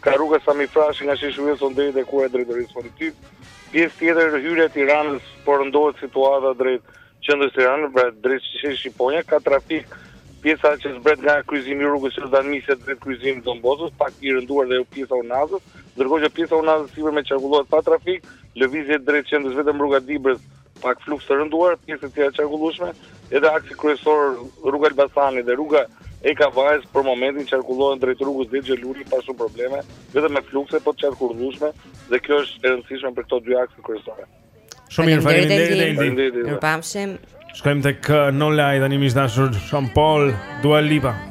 Ka rruga Sami Frashëri nga Sheshi Wilson deri te Ura e Drejtorisë Policisë. Pjesë tjetër hyrja e Tiranës po rëndohet situata drejt qendrës Tiranës, pra drejt Sheshit Shqiponja, ka trafik pjesa që zbret nga kryqëzimi i rrugës Jordan Misja drejt kryqëzimit të Don Boscos, pak i rënduar dhe ajo pjesa e Unazës, ndërkohë që pjesa e Unazës sipërme qarkullohet pa trafik, lëvizje drejt qendrës vetëm rruga Dibrës Pak fluks të rënduar, pjesë të tjera të qarkullueshme, edhe aksi kryesor rruga Elbasanit dhe rruga e Kavajës për momentin qarkullohen drejt rrugës Dhe Gjergj Fishta pa shumë probleme, vetëm me flukse po të qarkullueshme dhe kjo është e rëndësishme për këto dy akse kryesore. Shumë mirë, faleminderit Eldi. U pafshim. Shkojmë tek uh, No Lie tani miq dashur, Sean Paul, Dua Lipa.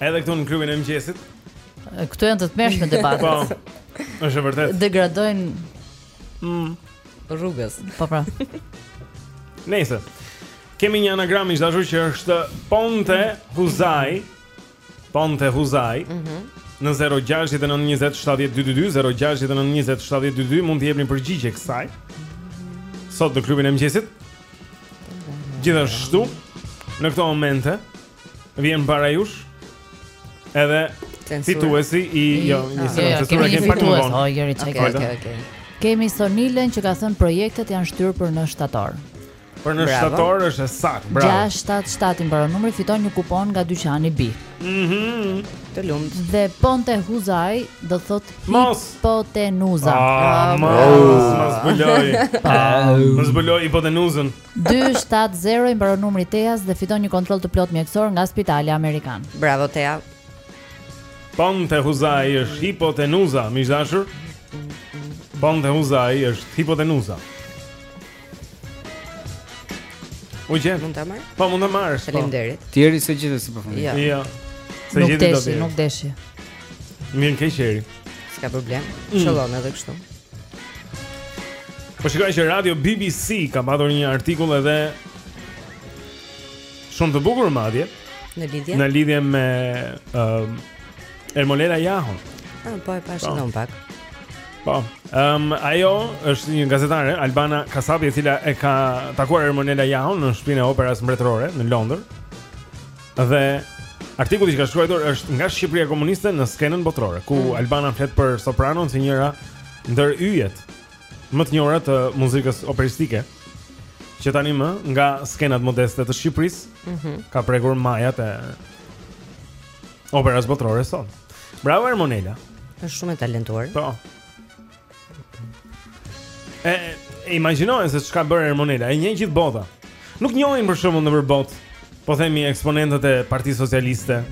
Edhe këtu në klubin e mëngjesit. Këtu janë të tmerrshme debatet. Po. Është vërtet. Degradojnë mm. rrugës. Po pra. Nëse kemi një anagram miq dashur që është Ponte Huzai, Ponte Huzai. Mhm. Mm në 0692070222 0692070222 mund të jepni përgjigje kësaj. Sot në klubin e mëngjesit. Gjithashtu në këto momente Vjen para jush. Edhe fituesi i jo, ah, një sekondë, jo, jo, kemi pak më vonë. Oh, Jeri çka ka këtu. Kemi Sonilën që ka thënë projektet janë shtyrë për në shtator. Për në shtator është e saktë, bravo. 677 i mbaron numri, fiton një kupon nga dyqani Bee. Mhm. Mm të lumtë. Dhe Ponte Huzai do thotë hipotenuza. Ah, mos, mos zbulo. Mos zbulo hipotenuzën. Dy shtatë zero i mbaron numri i Teas dhe fiton një kontroll të plotë mjekësor nga Spitali Amerikan. Bravo Tea. Ponte Huzai është hipotenuza, miq dashur. Ponte Huzai është hipotenuza. U gjet. Mund ta marr? Po mund ta marr. Po. Faleminderit. Po. Tieri se gjithë si përfundon. Jo. Ja. Ja. Se nuk deshi, nuk deshi. Mirë keqëri. S'ka problem. Mm. Qëllon edhe kështu. Po shikoj që radio BBC ka patur një artikull edhe shumë të bukur madje në lidhje në lidhje me ë um, Ermonela Jahon. Ah, po e pashë po. ndopak. Po. Ehm, um, ajo është një gazetare Albana Kasapi e cila e ka takuar Ermonela Jahon në shtëpinë e Operas Mbretërore në Londër. Dhe artikulli që ka shkruar është nga Shqipëria komuniste në skenën botërore, ku mm. Albana flet për sopranon si njëra ndër yjet më të njohura të muzikës operistike që tani më nga skenat modeste të Shqipërisë mm -hmm. ka prekur majat e operas botërore sot. Bravo Ermonela. Është shumë e talentuar. Po. E, e imagjino se çka bërë Ermonela, e njeh gjithë bota. Nuk njohin për shembull nëpër botë, po themi eksponentët e Partisë Socialiste,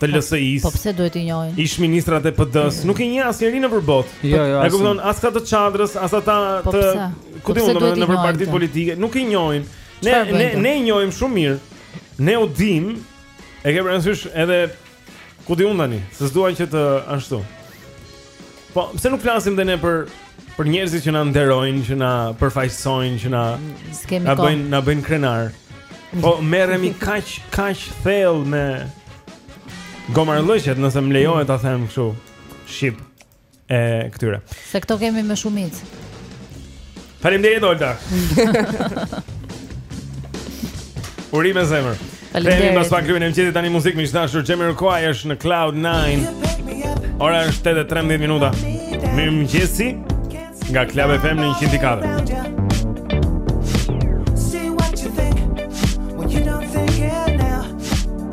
të po, LSI-s. Po pse duhet t'i njohin? Ish ministrat e PD-s, nuk i njeh asnjeri nëpër botë. Jo, jo. E kupton as këta të çadrës, as ata po të ku ti mund të në nëpër partitë politike, nuk i njohin. Ne ne ne i njohim shumë mirë. Ne u dim, e ke parasysh edhe Ku di unë tani, se s'dua që të ashtu. Po, pse nuk flasim dhe ne për për njerëzit që na nderojnë, që na përfaqësojnë, që na na bëjnë na bëjnë krenarë. Po merremi kaq kaq thellë me gomarllëqet, nëse më lejohet ta them kështu. Shqip. e këtyre. Se këto kemi me shumicë. Faleminderit Olta. Urime zemër. Kemi pas pak klubin e mëngjesit tani muzikë miq të dashur Jamiroquai është në Cloud 9 Ora është 8 e 13 minuta Mirëmëngjesi Nga Club FM në 104 Mirë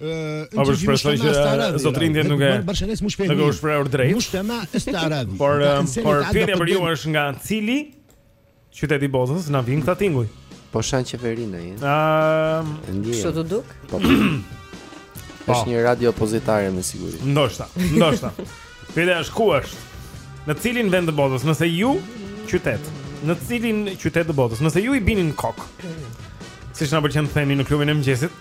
Po për shpresoj që zotrinjtë nuk e bashkënis mush femi. Nuk është për urdhë. Mush tema është arabi. Por por pyetja për ju është nga cili qytet i botës na vijnë këta tinguj? Po shan qeverinë ai. Ëm, kështu të duk? Po. Po. Është një radio opozitare me siguri. Ndoshta, ndoshta. Pyetja është ku është? Në cilin vend të botës? Nëse ju qytet, në cilin qytet të botës? Nëse ju i bini në kokë. Siç na pëlqen të themi në klubin e mëngjesit.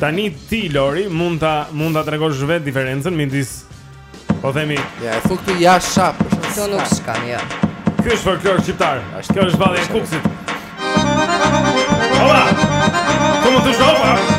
Tani ti Lori mund ta mund ta tregosh vetë diferencën midis po themi ja e fut ti ja shtrapës. Kjo nuk s'ka ja. Ky është folklor shqiptar. Kjo është vallja e Kukësit. Hola. Cómo estás?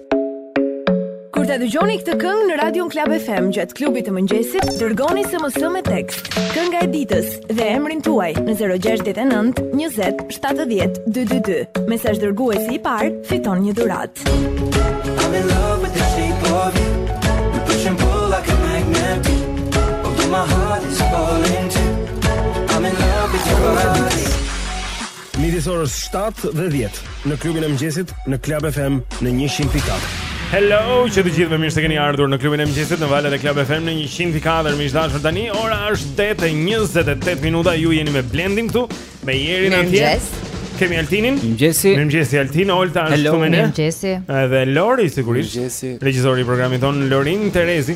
Kur ta dëgjoni këtë këngë në radion Club FM gjatë klubit të mëngjesit, dërgoni SMS me tekst Kënga e ditës dhe emrin tuaj në 069 20 70 222. Mesazh dërguesi i parë fiton një dhuratë. I'm in love with the shape of you We push and pull like a magnet Although my heart is falling too I'm in love with your eyes Midis orës 7 dhe 10 në klubin e mëngjesit në Club FM në 100.4. Hello, që të gjithëve mirë se keni ardhur në klubin e mëngjesit në valët e Club FM në 100.4. Miq të dashur tani, ora është 8:28 minuta. Ju jeni me Blendin këtu, me Erin atje. Kemi Altinin. Mirëmëngjesi. Mirëmëngjesi Altin, Olta është këtu me ne. Mirëmëngjesi. Edhe Lori sigurisht. Mirëmëngjesi. Regjisori i programit tonë Lorin Terezi.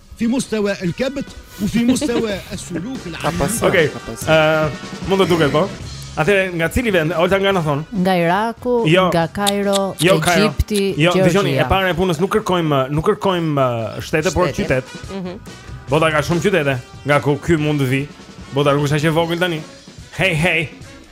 Fi mustawa el kebt u fi mustawa el suluk el alim Okej, mund të duket po Atëherë, nga cili vend? Olta nga na thon? Nga Iraku, jo. nga Kairo, jo, Egjipti, jo, Gjorgjia. Jo, dëgjoni, e para e punës nuk kërkojmë, nuk kërkojmë shtete, por qytet. Mhm. Mm Bota ka shumë qytete, nga ku ky mund të vijë. Bota nuk është aq e vogël tani. Hey, hey.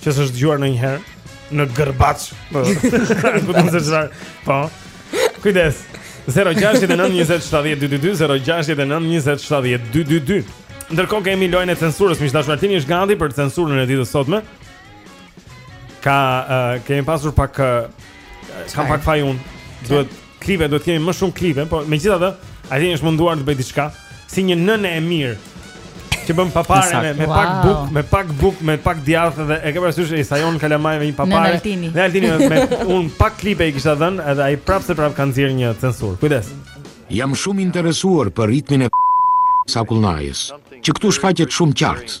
Që s'është dëgjuar ndonjëherë në Gërbaç. Po. Ku do të zgjar? Po. Kujdes. 0692070222 0692070222. Ndërkohë kemi lojën e censurës, miq të dashur, Altini është gati për censurën e ditës sotme. Ka uh, kemi pasur pak uh, kam pak faj unë. Duhet Klipe, duhet të kemi më shumë klipe, po megjithatë, Altini është munduar të bëjë diçka si një nënë e mirë që bën papare me, me pak wow. bukë, me pak bukë, me pak djathë dhe e ke parasysh i sajon kalamajve një papare. Altini, unë pak klipe i kisha dhënë, edhe ai prapë se prapë ka nxjerrë një censurë. Kujdes. Jam shumë interesuar për ritmin e së akullnajës, që këtu shfaqet shumë qartë.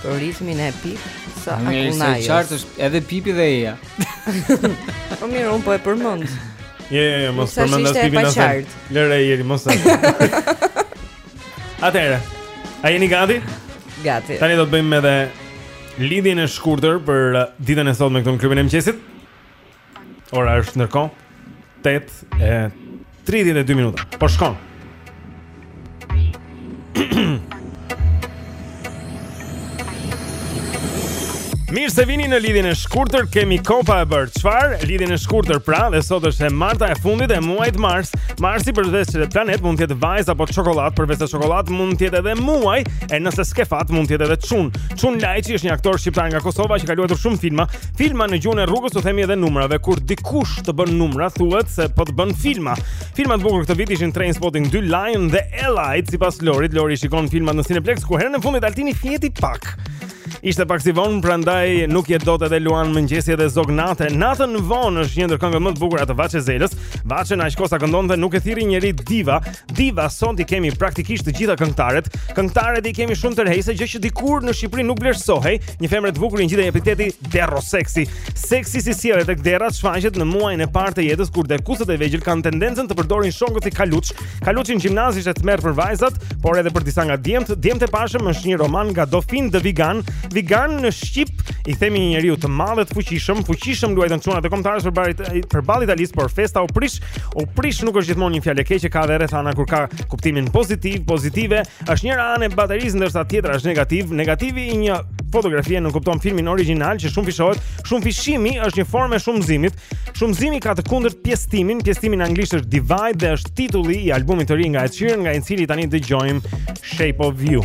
Për ritmin e pip së akullnajës. Mirë, se i qartë është edhe pipi dhe eja. Po mirë, unë po e përmend. Jo, jo, jo, mos përmend as pipin thëmë. Lëre, Eri, mos të. Atëherë, a jeni gati? Gati. Tani do të bëjmë edhe lidhjen e shkurtër për ditën e sotme këtu në klubin e mëngjesit. Ora është ndërkohë 8:32 minuta. Po shkon. Mirë se vini në lidhjen e shkurtër, kemi kohë pa e bërë. Çfarë? Lidhjen e shkurtër pra, dhe sot është e marta e fundit e muajit mars. Marsi përveçse planet mund të jetë vajzë apo çokollatë, përveçse çokollatë mund të jetë edhe muaj, e nëse s'ke fat mund të jetë edhe çun. Çun Lajçi është një aktor shqiptar nga Kosova që ka luajtur shumë filma, Filma në gjuhën e rrugës u themi edhe numrave kur dikush të bën numra thuhet se po të bën filma. Filmat e bukur këtë vit ishin Trainspotting 2, Lion dhe Allied sipas Lorit. Lori i shikon filmat në Cineplex ku herën e fundit Altini fjeti pak. Ishte pak si vonë, prandaj nuk je dot edhe luan mëngjesi edhe zog nate. Natën vonë është një ndër këngët më të bukura të Vaçe Zelës. Vaçen aq kohë sa këndonte nuk e thirri njeri diva, Diva sot i kemi praktikisht të gjitha këngëtaret. Këngëtaret i kemi shumë tërheqëse, gjë që dikur në Shqipëri nuk vlerësohej. Një femre të bukur i ngjitej epiteti Derro Sexy. Seksi si sjellje tek derrat shfaqet në muajin e parë të jetës kur derrkucët e vegjël kanë tendencën të përdorin shokët si kaluç. Kaluçi në gjimnaz ishte tmerr për vajzat, por edhe për disa nga djemtë. Djemtë e pashëm është një roman nga Delphine de Vigan. Vigan në shqip i themi një njeriu të madh të fuqishëm, fuqishëm luajtën çunat e kombëtares përballë përballë Italisë por festa u prish U prish nuk është gjithmonë një fjalë e keqe, ka edhe rrethana kur ka kuptimin pozitiv, pozitive, është njëra anë e baterisë ndërsa tjetra është negativ. Negativi i një fotografie nënkupton filmin origjinal që shumëfishohet. Shumëfishimi është një formë e shumëzimit. Shumëzimi ka të kundërt pjesëtimin, pjesëtimi në anglisht është divide dhe është titulli i albumit të ri nga Ed Sheeran, nga i cili tani dëgjojmë Shape of You.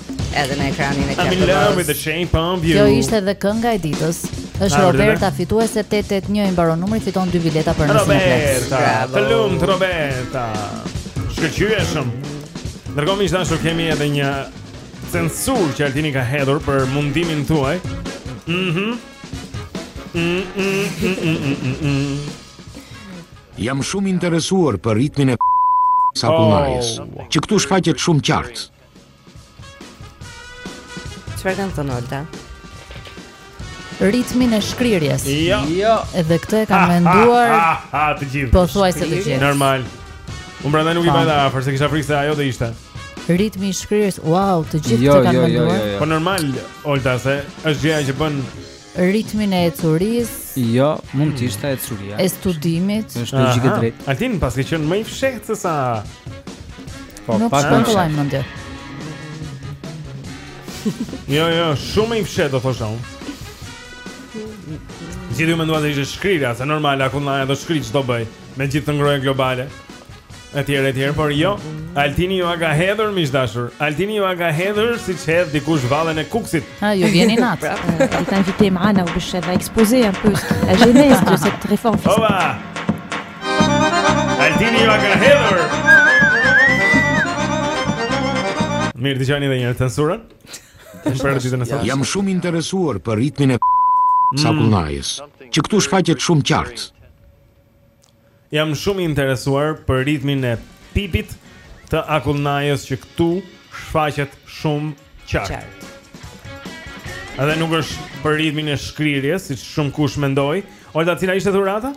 Edhe në ekranin e Club TV. Kjo ishte edhe kënga e ditës. Është Roberta fituese 881 i mbaron numri fiton dy bileta për nesër. Roberta, të lumtë Roberta. Shkëlqyeshëm. Ndërkohë miq të dashur kemi edhe një censurë që Altini ka hedhur për mundimin tuaj. Mhm. Jam shumë i interesuar për ritmin e së akullnajës, oh. që këtu shfaqet shumë qartë. Çfarë kanë thënë Olta? Ritmin e shkrirjes. Jo. Jo. Edhe këtë e kanë menduar. Të gjithë. Pothuajse të gjithë. Normal. Unë prandaj nuk i pashë fare se kisha frikë se ajo të ishte. Ritmi i shkrirjes. Wow, të gjithë jo, të kanë jo, jo, menduar. Jo, jo, jo. Po normal, Olta se është gjëja që bën ritmin e ecurisë. Jo, mund të ishte ecuria. E studimit. Është logjikë drejt. Altin paske qenë më i fshehtë se sa Po, nuk pak më shkoj mendje. Jo, jo, shumë më i fshehtë do thosha unë. Gjithë ju menduat se ishte shkrirja, se normal, akullnaja do shkrijë, ç'do bëjë? Me gjithë këtë ngrohjen globale Etj etj, por jo Altini jua ka hedhur miq të dashur. Altini jua ka hedhur siç hedh dikush vallen e Kukësit. Ha, ju vjen inat. Ai tani ti tem ana u bëshë va exposer un peu la genèse de cette réforme. Ova. Altini jua ka hedhur. Mirë, dëgjoni edhe një herë censurën për ditën e sotme. Jam shumë i interesuar për ritmin e mm. së akullnajës. Që këtu shfaqet shumë qartë. Jam shumë i interesuar për ritmin e pipit të akullnajës që këtu shfaqet shumë qartë. A dhe nuk është për ritmin e shkrirjes, siç shumëkush mendon. Olta, cila ishte dhurata?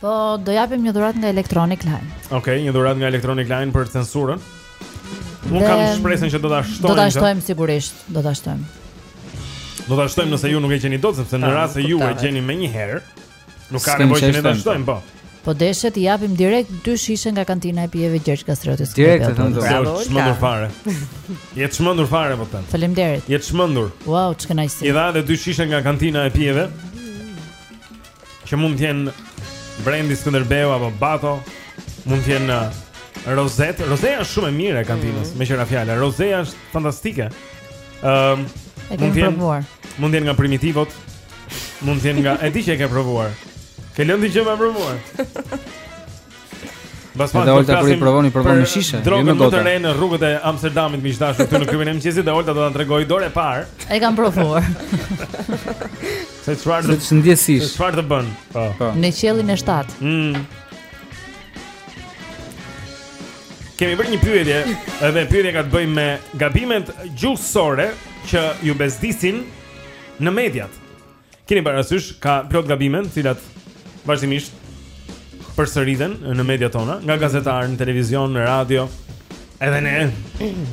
Po, do japim një dhuratë nga Electronic Line. Okej, okay, një dhuratë nga Electronic Line për censurën. Unë kam shpresën që do ta shtojmë. Do ta shtojmë sigurisht, do ta shtojmë. Do ta shtojmë nëse ju nuk e gjeni dot, sepse në rast se ju e gjeni menjëherë, Nuk ka nevojë që ne ta shtojmë, po. Po deshet i japim direkt dy shishe nga kantina e pijeve Gjergj Kastrioti. Direkt e thënë do. Çmendur fare. Je çmendur fare po them. Faleminderit. Je çmendur. Wow, ç'kënaqësi. I dha edhe dy shishe nga kantina e pijeve. Që mund të jenë Brandy Skënderbeu apo Bato, mund të jenë uh, rozeja. Rozeja është shumë e mirë e kantinës, mm. me qira fjalë. Rozeja është fantastike. Ëm, um, mund të jenë mund të jenë nga primitivot, Mund të jenë nga, e di që e ke provuar. Ke lënë diçka pa provuar. Bas pas do të bëj provoni për vëmë shishe. Jo me gota. Drogën në rrugët e Amsterdamit miq të dashur këtu në klubin e mëngjesit dhe Olta do ta tregojë dorë e parë. E kam provuar. Se çfarë lloj ndjesish? Se çfarë të bën? Po. po. Në qiellin e 7. Mm. Kemi bërë një pyetje, edhe pyetja ka të bëjë me gabimet gjuhësore që ju bezdisin në mediat. Keni parasysh ka plot gabime, të cilat vazhdimisht përsëriten në mediat tona, nga mhm. gazetarë, në televizion, në radio, edhe ne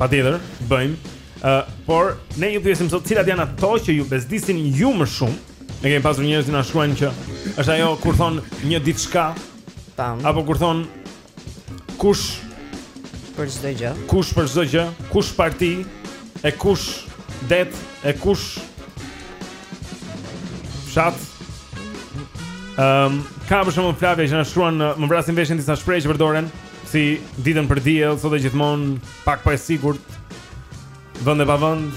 patjetër bëjmë. Ë, uh, por ne ju pyesim sot cilat janë ato që ju bezdisin ju më shumë. Ne kemi pasur njerëz që na shkruajnë që është ajo kur thonë një diçka, apo kur thonë Kush për çdo gjë. Kush për çdo gjë, kush parti e kush det e kush fshat. Ehm, um, ka për shembull Flavia që na shkruan më vrasin veshin disa shprehje që përdoren si ditën për diell, sot e gjithmonë pak po e sigurt. Vënd e pa vënd.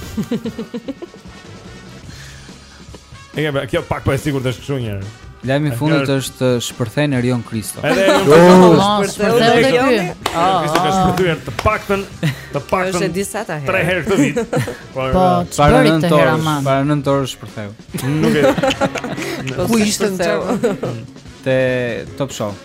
Ja kjo pak po e sigurt është kështu njëherë. Lajmi i fundit është uh, shpërthen Erion Kristo. Edhe Erion Kristo oh, shpërthen edhe ky. Ah, Kristo ka ah. shpërthyer të paktën, të paktën. Është e disata herë. Tre herë këtë vit. Po, po uh, para nëntorit, para nëntorit shpërtheu. Nuk e. Po, ku ishte në Te Top Show.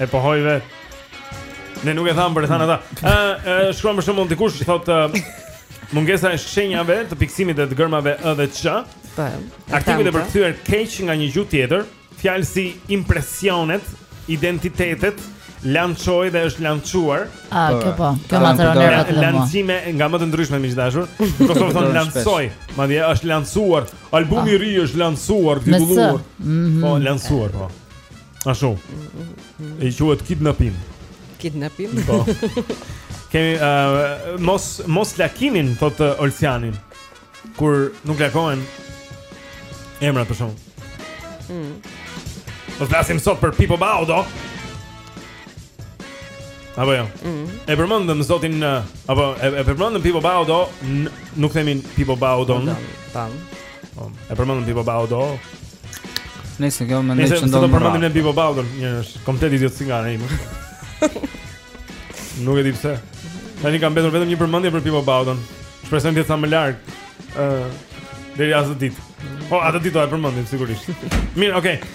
E pohoi vetë. Ne nuk e thamë po e thanë ata. Ë, uh, shkruan për shembull dikush thotë uh, mungesa e shenjave të pikësimit dhe të gërmave ë dhe ç. Po. Artikujt e përkthyer keq nga një gjuhë tjetër, fjalë si impresionet, identitetet, lançoi dhe është lançuar. A, kjo po, kjo m'i ngre nervat dhe mua. Lançime nga më të ndryshme, miq të dashur. Në Kosovë thonë lançoi, madje është lançuar. Albumi i ri është lançuar, titulluar. Mhm. Po, lançuar, po. Ashtu. E quhet kidnapim. Kidnapim. Po. Kemi uh, mos mos lakimin thotë uh, Olsianin. Kur nuk lakohen emrat për shkak. Mm. Po flasim sot për Pipo Baudo. Apo jo. Mm. E përmendëm zotin uh, apo e, e përmendëm Pipo Baudo, nuk themin Pipo Baudo. Tam. Po, e përmendëm Pipo Baudo. Nëse kjo më ndonjë çndon. Ne do përmendim Pipo Baudon, që është komplet idiotësi nga ana. Nuk e di pse. Tani ka mbetur vetëm një përmendje për Pipo Baudon. Shpresoj të jetë sa më larg. Ëh, deri asaj dite. Po, atë ditë do e përmendim sigurisht. Mirë, okay.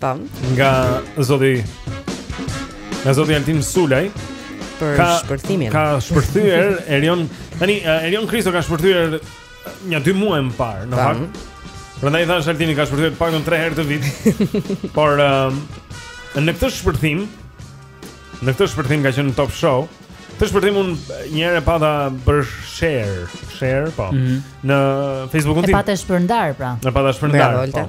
Po. Nga zoti Nga zoti Altin Sulaj për ka, shpërthimin. Ka shpërthyer Erion. Tani eh, Erion Kristo ka shpërthyer nja dy muaj më parë, në fakt. Prandaj thashë Altini ka shpërthyer pak në 3 herë në vit. Por um, në këtë shpërthim, në këtë shpërthim ka qenë në Top Show. Këtë shpërthim unë një herë pata bërë share, share po. Mm -hmm. Në Facebookun tim. E pate shpërndarë pra. E pata shpërndarë. Po.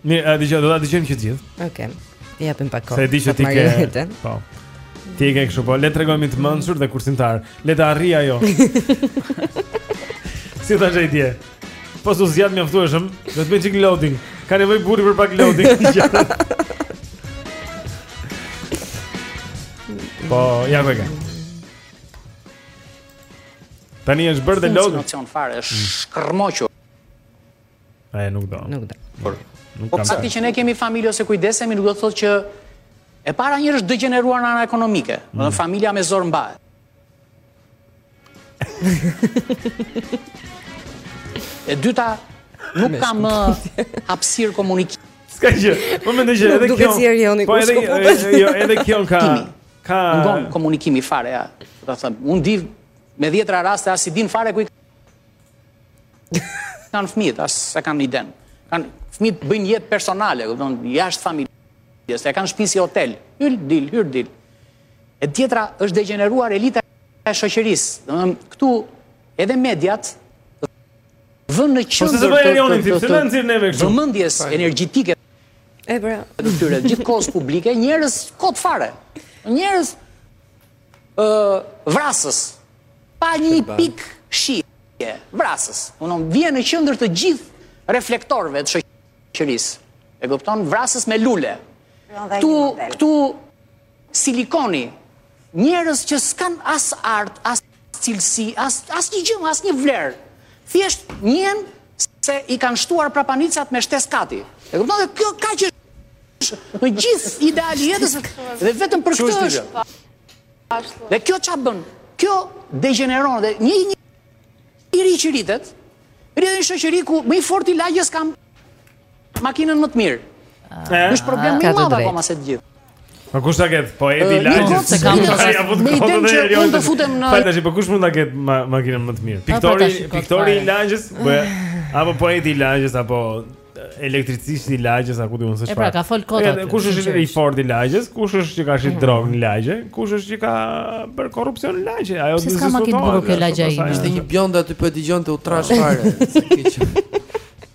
Mirë, a dëgjoj, do ta dëgjojmë që gjithë. Okej. Okay. I japim pak kohë. S'e di që ti ke. Po. Ti e ke kështu, po le të tregohemi të mençur dhe kursimtarë. Le të arrijë ajo. si të jetë e. Po s'u zgjat mjaftueshëm, do të bëjë çik loading. Ka nevojë burri për pak loading. po, ja ku e ke. Tani është bërë dhe loading. S'funksionon fare, është shkërmoqur. E, nuk do. Nuk do. Por, nuk po, kam që ne kemi familje ose kujdesemi, nuk do të thotë që e para njëherë është degjeneruar në anën ekonomike, mm. dhe familja me zor mbahet. e dyta, nuk ka më hapësirë komunikimi. S'ka që, domethënë që edhe kjo... Po edhe, jo, edhe kjo ka... Ka... Mungon komunikimi fare, ja. Unë di me dhjetra raste, as e dinë fare ku i... Kanë fëmijët, as s'e kanë idenë. Kanë fëmijët bëjnë jetë personale, kupton, jashtë familjes, e kanë shtëpinë si hotel. Hyr dil, hyr dil. E tjetra është degjeneruar elita e shoqërisë. Domethënë, këtu edhe mediat vënë në qendër të vëmendjes po. energjitike. E pra, të tyre gjithkohës publike, njerëz kot fare. Njerëz vrasës, pa një pikë shije, vrasës, kupton, vjen në qendër të gjithë reflektorëve të shoqërisë, e kupton, vrasës me lule, këtu silikoni, njerëz që s'kanë as art, as cilësi, asnjë gjëmë, asnjë vlerë, thjesht njën, se i kanë shtuar prapanicat me shtesë kati. E kupton dhe kjo kaq është gjithë ideali i jetës dhe vetëm për këtë është. Dhe kjo ça bën? Kjo degjeneron dhe një një i ri që rritet, rritet në një shoqëri ku më i fort i lagjes kam Makinën më të mirë. Është problem më i madh akoma se të gjithë. Po kush ta ket? Poeti i lagjes. Nuk se kam të Me idenë që jo, unë të futem në... Fajta që po kush mund ta ket makinën më të mirë? Piktori, piktori i lagjes? Po apo poeti i lagjes, apo elektricisti i lagjes, apo ku di unë se çfarë? E pra, ka fol kot. Kush është i fort i lagjes? Kush është që ka shit mm. drogë në lagje? Kush është që ka bër korrupsion në lagje? Ajo s'diskutohet. Se s'ka makinë burrë kjo lagje ai. Ishte një bjonda aty po e dëgjonte u trash fare.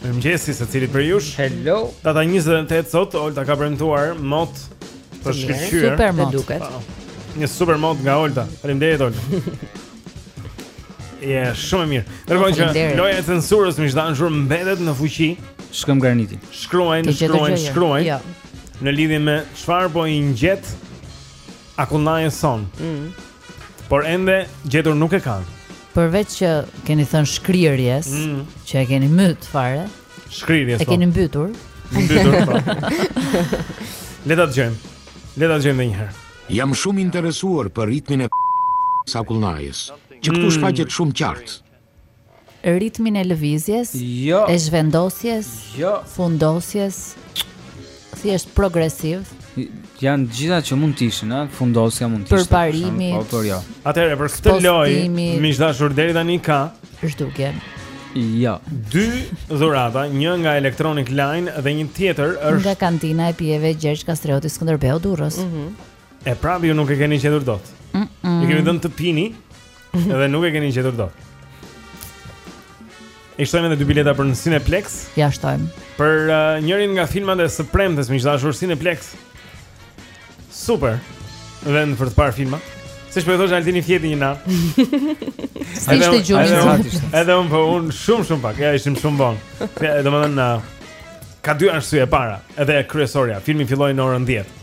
Mirëmëngjesi secilit prej jush. Hello. Data 28 sot Olta ka premtuar mot të shkëlqyer. Super mot duket. Po. Një super mot nga Olta. Faleminderit Olta. Je shumë e mirë. Ndërkohë që loja e censurës miq të dashur mbetet në fuqi. Shkëm garnitin. Shkruajnë, shkruajnë, shkruajnë. Jo. Në lidhje me çfarë po i ngjet akullnajës sonë. Mhm. Por ende gjetur nuk e kanë. Përveç që keni thënë shkrirjes, mm. që e keni mbyt fare. Shkrirjes. E po. keni mbytur. Mbytur. Po. Le ta dëgjojmë. Le ta dëgjojmë një herë. Jam shumë i interesuar për ritmin e akullnajës, që këtu mm. shfaqet shumë qartë. Ritmin e lëvizjes, jo. e zhvendosjes, jo. fundosjes, thjesht progresiv. Janë të gjitha që mund të ishin, ëh, fundosja mund të ishte. Përparimi. Po, por jo. Atëherë për këtë lojë, miq të dashur deri tani ka zhdukje. Jo. Dy dhurata, një nga Electronic Line dhe një tjetër është nga kantina e pijeve Gjergj Kastrioti Skënderbeu Durrës. Mhm. Mm E prapë ju nuk e keni gjetur dot. Mm -mm. Ju kemi dhënë të pini dhe nuk e keni gjetur dot. I shtojmë edhe dy bileta për në Cineplex. Ia shtojmë. Për uh, njërin nga filmat e së premtes miq të dashur Cineplex. Super. Vend për të parë filma. Se s'po e thosh Altini fjeti një natë. Edhe unë, edhe unë, edhe unë, po unë shumë shumë pak. Ja ishim shumë bon. Domethënë, uh, ka dy arsye e para, edhe kryesorja. Filmi filloi në orën 10.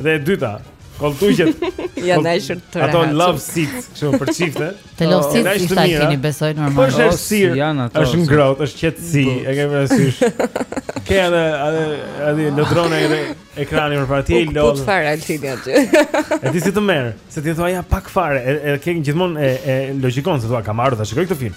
Dhe e dyta, kolltuqet. Janë aq shumë rehat. Ato love seat, kështu për çifte. Të love seat si ta keni besoj normal. Po është errësirë, është ngrohtë, është qetësi, e ke parasysh. Ke edhe edhe edhe në dron edhe ekrani përpara t'i lodh. Po çfarë Altini aty? E di si të merr, se ti thua ja pak fare, e ke gjithmonë e logjikon se thua kam ardhur ta shikoj këtë film.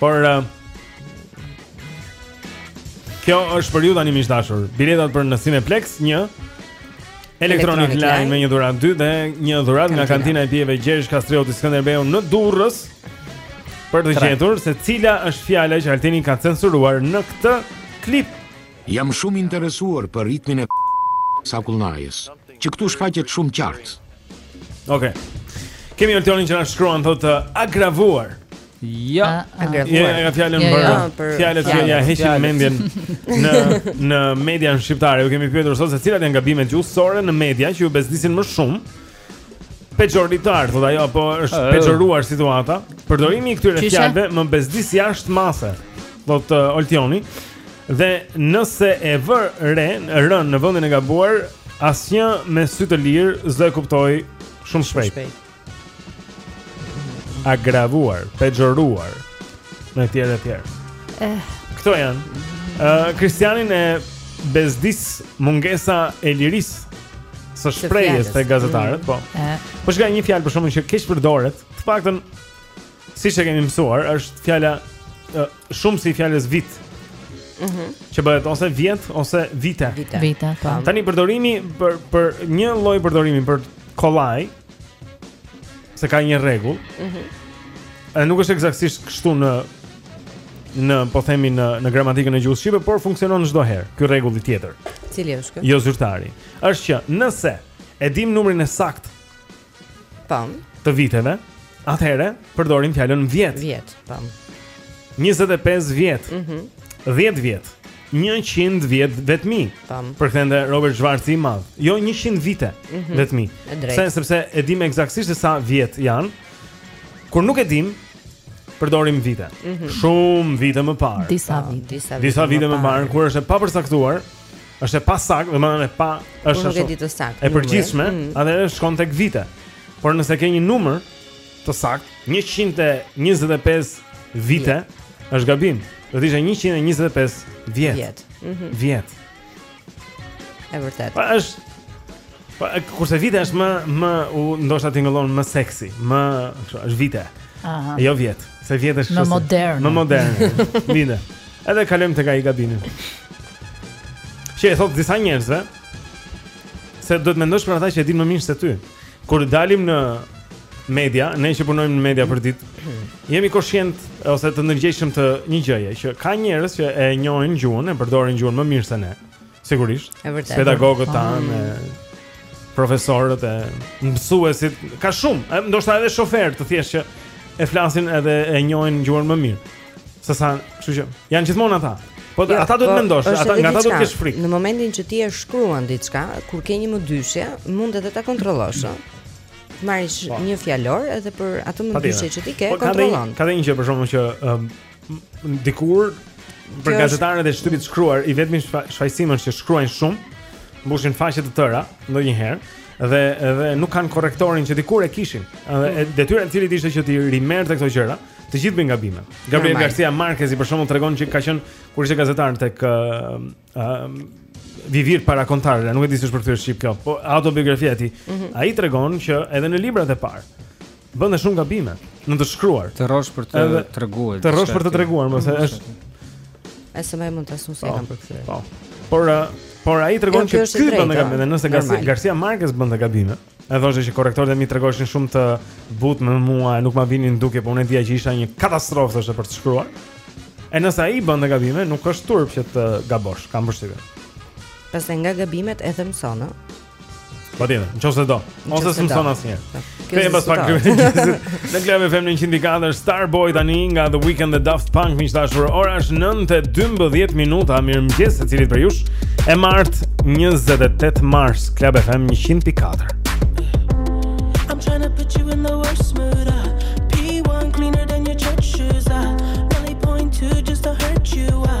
Por uh, Kjo është për ju tani miq të dashur. Biletat për në Cineplexx 1 Electronic Line me një dhuratë 2 dhe një dhuratë nga kantina e pijeve Gjergj Kastrioti Skënderbeu në Durrës për të gjetur se cila është fjala që Altini ka censuruar në këtë klip Jam shumë i interesuar për ritmin e Sakullnajës, që këtu shfaqet shumë qartë. Okej. Okay. Kemi Oltionin që na shkruan thotë agravuar. Jo, ah, ah. agravuar. Ja, ja fjalën jo, jo. Ah, për fjalët që ia heqin mendjen në në median shqiptare. Ju kemi pyetur sot se cilat janë gabimet gjuhësore në media që ju bezdisin më shumë. Pexhoritar, thotë ajo, apo është ah, pexhoruar situata. Përdorimi i këtyre fjalëve më bezdis jashtë mase, thotë uh, Oltioni. Dhe nëse e vë re, vënë në vendin e gabuar, asnjë me sy të lirë s'do e kuptojë shumë shpejt. shpejt. Agravuar, pexhoruar e të tjerë e tjerë. Eh. Këto janë. Ë uh, Kristianin e bezdis mungesa e lirisë së shprehjes tek gazetarët, po. Mm. Po shkoj një fjalë për shembull që keqpërdoret. Të paktën siç e kemi mësuar, është fjala shumësi i fjalës vit. Mhm. Mm që bëhet ose vjet ose vite. Vite. vite po. Tani përdorimi për për një lloj përdorimi për kollaj se ka një rregull. Mhm. Edhe nuk është ekzaktësisht kështu në në po themi në në gramatikën e gjuhës shqipe, por funksionon çdo herë. Ky rregulli tjetër. Cili është ky? Jozyrtari. Është që nëse e dim numrin e saktë pam po. të viteve, atëherë përdorim fjalën vjet. Vjet, pam. Po. 25 vjet. Mhm. Mm 10 vjet. 100 vjet vetmi. Pam. Po. Përkthente Robert Shvarci i madh. Jo 100 vite mm -hmm. vetmi. Sepse sepse e dim ekzaktësisht se sa vjet janë. Kur nuk e dim, përdorim vite. Mm -hmm. Shumë vite më parë. Disa vite, disa vite. Disa vite më parë kur është e papërcaktuar, është e pasaktë, domethënë e pa është nuk e di të saktë. E përgjithshme, mm -hmm. atëherë shkon tek vite. Por nëse ke një numër të saktë, 125 vite, vjet. është gabim. Do të ishte 125 vjet. Vjet. Mm -hmm. Vjet. E vërtetë. Pa është Po kurse vite është më më u ndoshta tingëllon më seksi, më kështu, është vite. Aha. Jo vjet, se vjet është kështu. Më modern. Më modern. Vite. Edhe kalojmë tek ai gabimi. Që e thonë disa njerëzve se duhet të mendosh për ata që e dinë më mirë se ty. Kur dalim në media, ne që punojmë në media për ditë, jemi koshient ose të ndërgjegjshëm të një gjëje që ka njerëz që e njohin gjuhën, e përdorin gjuhën më mirë se ne. Sigurisht. Pedagogët tanë, profesorët e mësuesit, ka shumë, ndoshta edhe shoferë të thjeshtë që e flasin edhe e njohin gjuhën më mirë. Sesa, kështu që janë gjithmonë ata. Po jo, ata duhet të po, mendosh, ata nga ata duhet kesh frikë. Në momentin që ti e shkruan diçka, kur ke një mëdyshje, mund edhe ta kontrollosh. Marrish po. një fjalor edhe për atë mëdyshje që ti ke, po, kontrollon. Ka dhe një gjë për shkakun që um, dikur për gazetarët e shtypit të shkruar, i vetmi shfaqësim është që shkruajnë shumë, mbushin faqe të tëra ndonjëherë dhe dhe nuk kanë korrektorin që dikur e kishin. Edhe mm. detyra e të cilit ishte që t'i rimerrte këto gjëra. Të gjithë bëjnë gabime. Gabriel Normal. Garcia Marquezi për shembull tregon që ka qenë kur ishte gazetar tek ë Vivir para contarla, nuk e di si është përkthyer në shqip kjo, po autobiografia e tij. Ai tregon që edhe në librat e parë bënte shumë gabime në të shkruar. Të rrosh për të Edhe- treguar. Të rrosh për të treguar, më se është E se më e mund të asun se e Po, kam përkthyer. Po. Por ë, por ai tregon Jo, ky që është i ky drejtë, bënte ë. gabime, dhe nëse Garcia, Normal. Garcia Marquez bënte gabime, E thoshte që korrektorët e mi tregoshin shumë të butë me mua e nuk ma vinin dukje, po unë e dija që isha një katastrofë, thoshte për të shkruar. E nëse ai bënte gabime, nuk është turp që të gabosh, kam përshtypjen. Pastaj nga gabimet edhe mëson. Patjetër, në qoftë se do, ose s'mëson asnjëherë. Këtë e mbas pak kërë Në Club FM në 104 Starboy tani nga The Weeknd dhe Daft Punk Miq të dashur ora është 9.12 minuta Mirëmëngjes secilit prej jush E martë 28 mars Club FM 104 I'm trying to put you in the worst mood uh. P1 cleaner than your church shoes uh. Milli point two just to hurt you uh.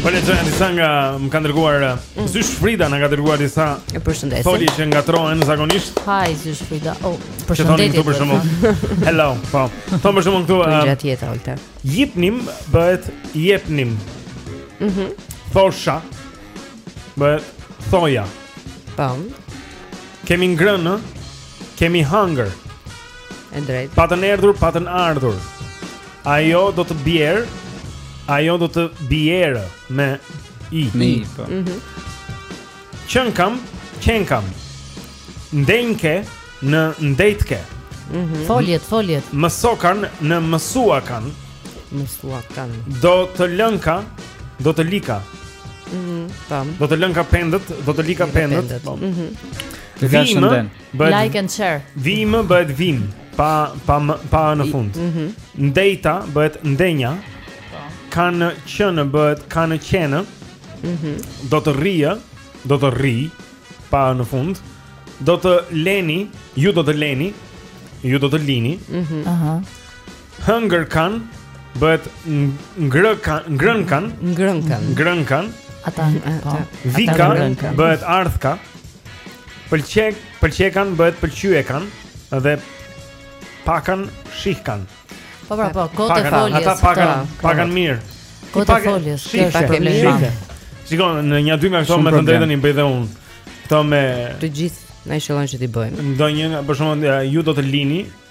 Po le të lexoj disa nga, më kanë dërguar eh, mm. Zyshë Frida na ka dërguar disa. E përshëndesim. Folje që ngatrohen zakonisht. Hi zyshë Frida. Oh, përshëndetje. Për shembull. Hello. Po. Po më shumë këtu. Një eh, tjetër Olta. Jipnim bëhet jepnim. Mhm. Mm Thosha. Bëhet thoja. Po. Kemi ngrënë, kemi hangër. E drejtë. Patën erdhur, patën ardhur. Ajo do të bjerë, ajo do të bierë me i. Me i, po. Mm -hmm. Qënkam, qenkam. Ndenjke në ndejtke. Mm -hmm. Foljet, foljet. Mësokan në mësuakan. Mësuakan. Do të lënka, do të lika. Mm -hmm. Do të lënka pendët, do të lika, lika pendët. pendët. Po. Mm -hmm. Vimë, Like and share. Vimë bëhet vim, pa pa pa në fund. Mm -hmm. Ndejta bëhet ndenja. Po. Kan qen bëhet kanë qenë. Mm -hmm. Do të rrijë, do të rri pa në fund. Do të leni, ju do të leni, ju do të lini. Mhm. Mm Aha. Hëngërkan bëhet ngrënkan, ngrënkan, ngrënkan, ngrënkan. Ata po. Vika bëhet ardhka. Pëlqek, pëlqekan bëhet pëlqyekan dhe pakan shihkan. Po pra, po, kohët e foljes. Ata pakan, pakan mirë. Kohët e foljes, është problemi. Shikon, në një dy nga këto me të drejtën i bëj dhe unë. Këto me të gjithë na qëllojnë që t'i bëjmë. Ndonjë, për shembull, ju do të lini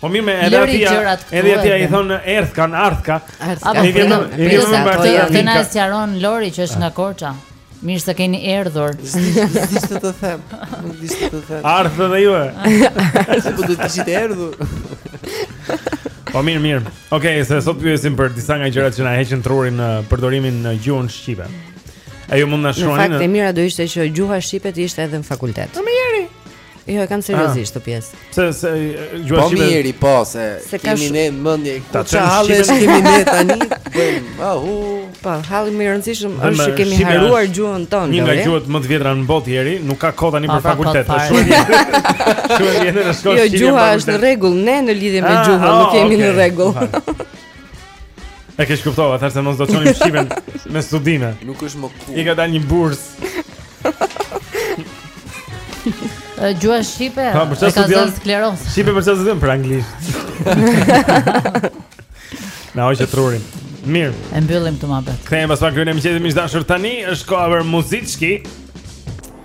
Po mirë me edhe Lëri atija, gjërat këtu edhe atija edhe. i thonë erdhkan, ardhka. Ardhka. Apo I kemi- fillon- i kemi Prisa, më parë po, të ja, ardhka. Të na sqaron Lori që është nga Korça. Mirë se keni erdhur. Di ç'të të them, nuk di ç'të të them. Ardhë dhe ju e. Se po do të ishit erdhur. Po mirë, mirë. Okej, se sot pyesim për disa nga gjërat që na heqin trurin në përdorimin në gjuhën shqipe. A ju mund na shkruani. Në fakt e mira do ishte që gjuha shqipe të ishte edhe në fakultet. Jo, e kam seriozisht këtë pjesë. Pse se gjuha po shqipe? Po mirë, po se, se kemi në mendje ta çojmë ne shqipen. Halli kemi ne tani. Ahu. Po, halli më i rëndësishëm është që kemi harruar gjuhën tonë. Një nga gjuhët më të vjetra në botë, Eri, nuk ka kohë tani për fakultet. Shumë vjen në shkollë. Jo, gjuha është në rregull, ne në lidhje me ah, gjuhën nuk ah, jemi në rregull. E keqkuptova, thashë se mos do të çonim shqipen me studime. Nuk është më ku. I ka dalë një bursë. Gjuha shqipe. Ha, për çfarë studion? Shqipe për çfarë studion për anglisht. Na hoqe trurin. Mirë. E mbyllim këtë muhabet. Kthehemi pas pak, qëndroni qetë miq të dashur tani, është koha për muzikë.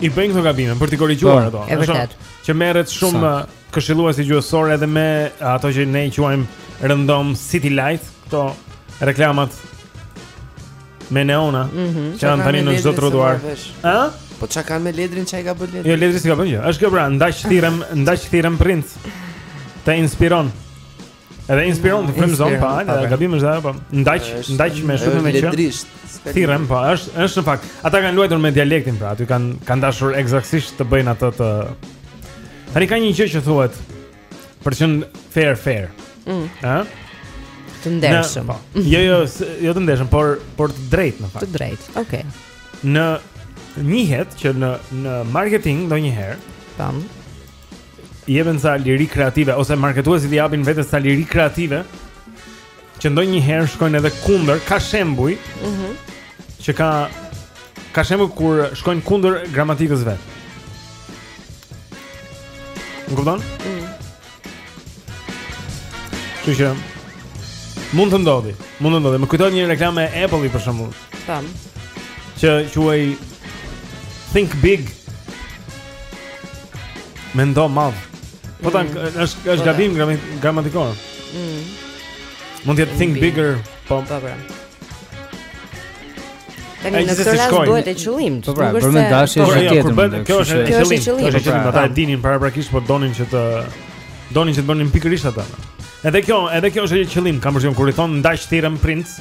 i bëjnë këto gabime për t'i korrigjuar po, ato. Është që merret shumë këshilluesi gjuhësor edhe me ato që ne i quajmë rëndom city light, këto reklamat me neona. Mm -hmm. Që janë tani në çdo trotuar. Ë? Po çka kanë me Ledrin ça i ka bën Ledri? Jo Ledri s'i ka bën gjë. Është kjo pra, ndaj thirrem, ndaj thirrem princ. Të inspiron. Edhe inspiron të frymëzon pa, edhe gabim është ajo, po ndaj, ndaj me shumë me që. Thirrem po, është është në fakt. Ata kanë luajtur me dialektin pra, aty kanë kanë dashur ekzaktësisht të bëjnë atë të Tani ka një gjë që thuhet për të qenë fair fair. Mm. Ë? Të ndershëm. Po. Jo, jo, jo të ndershëm, por por të drejtë në fakt. Të drejtë. Okej. Okay. Ë njihet që në në marketing ndonjëherë, tam, jepen sa liri kreative ose marketuesit i japin vetes sa liri kreative që ndonjëherë shkojnë edhe kundër ka shembuj ëh mm -hmm. që ka ka shembuj kur shkojnë kundër gramatikës vet. Më kupton? Mhm. Që që Mund të ndodhi, mund të ndodhi. Më kujtohet një reklamë e Apple-i për shembull. Tam. Që quhej Think Big. Mendo madh. Po tan mm. është është po gabim gramatikor. Mm. Mund të jetë Think Bigger, po. Po pra. Tani në këtë rast bëhet me qëllim. Po pra, pra me dashje është tjetër. Kjo është qëllim. Kjo është me qëllim. Kjo është ata e dinin paraprakisht por donin që të donin që të bënin pikërisht atë. Edhe kjo, edhe kjo është me qëllim, kam përshtypjen kur i thon ndaj thirrën princ.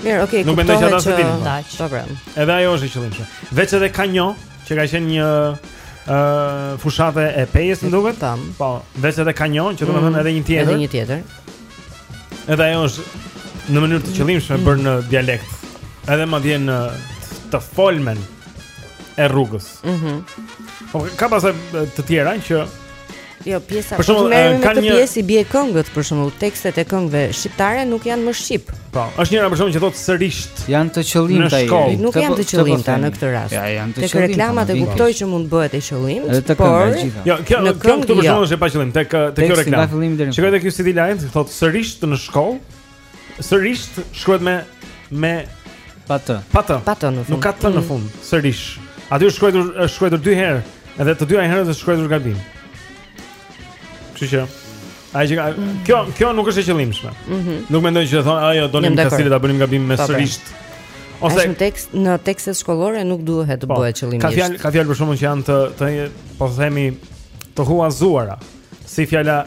Mirë, okay, nuk mendoj se ata s'e dinin. Po pra. Edhe ajo është e qëllimshme. Veç edhe ka një që ka qenë një ë uh, fushatë e Pejës më duket. Tam. Po, veç edhe ka një që domethënë mm, edhe një tjetër. Edhe një tjetër. Edhe ajo është në mënyrë të qëllimshme mm. bërë në dialekt. Edhe madje në të folmen e rrugës. Mhm. Mm po ka pasë të tjera që Jo, pjesa për shembull, eh, ka një pjesë i bie këngët, për shembull, tekstet e këngëve shqiptare nuk janë më shqip. Po, është njëra për shembull që thotë sërish janë të qëllimta ai. Nuk janë të qëllimta në këtë rast. Ja, janë të qëllimta. Tek reklamat e kuptoj që mund të bëhet me qëllim, por jo, kjo kjo për shembull jo. është pa qëllim tek eh, tek kjo reklamë. Shikoje tek ky City Lines thotë sërisht në shkollë. Sërish shkruhet me me pa të. Pa të. Pa të në fund. Nuk ka të në mm. fund. Sërish. Aty është shkruar është shkruar dy herë, edhe të dyja herët është shkruar gabim. Kështu që Ai që mm. kjo kjo nuk është e qëllimshme. Mhm. Nuk mendoj që të thonë ajo donin thjesht ta bënin gabim me sërish. Ose në tekst në tekstet shkollore nuk duhet të po, bëhet qëllimisht. Ka fjalë ka fjalë për shembull që janë të të po themi të huazuara si fjala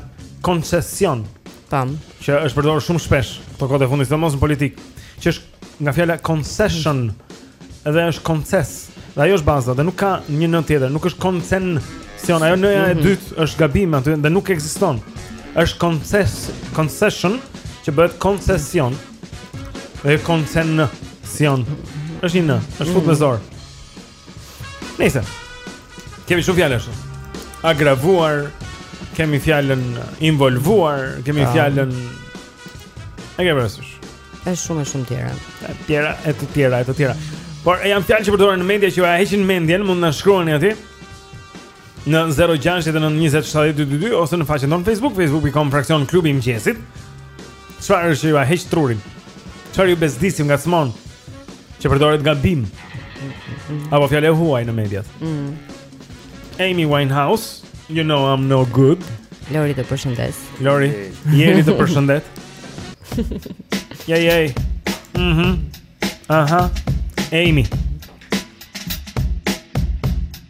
koncesion. Tam. Që është përdorur shumë shpesh këto kohë të fundit, sidomos në politikë, që është nga fjala concession, edhe është konces. Dhe ajo është baza, dhe nuk ka një në tjetër, nuk është koncension. Ajo n-ja e mhm. dytë është gabim aty dhe nuk ekziston. Është konces, concession që bëhet koncesion. Dhe koncension. Është një në, është fut me mhm. zor. Ne kemi shumë fjalë ashtu. Agravuar, kemi fjalën involvuar, kemi ah. fjalën E ke parasysh? Është shumë shumë tjera. E tjera, e të tjera, e të tjera. Por janë fjalë që përdoren në media që ia heqin mendjen, mund na shkruani aty. në 0692070222 ose në faqen tonë Facebook, facebook.com fraksion klubi i mëngjesit. Çfarë është që ju heq trurin? Çfarë ju bezdis, nga zhargon? Që përdoret gabim. Apo fjalë e huaj në media. Mm. Amy Winehouse, you know I'm no good. Lori të përshëndes. Lori, Jeri të përshëndet. Yay yay. Mhm. Mm Aha. Amy.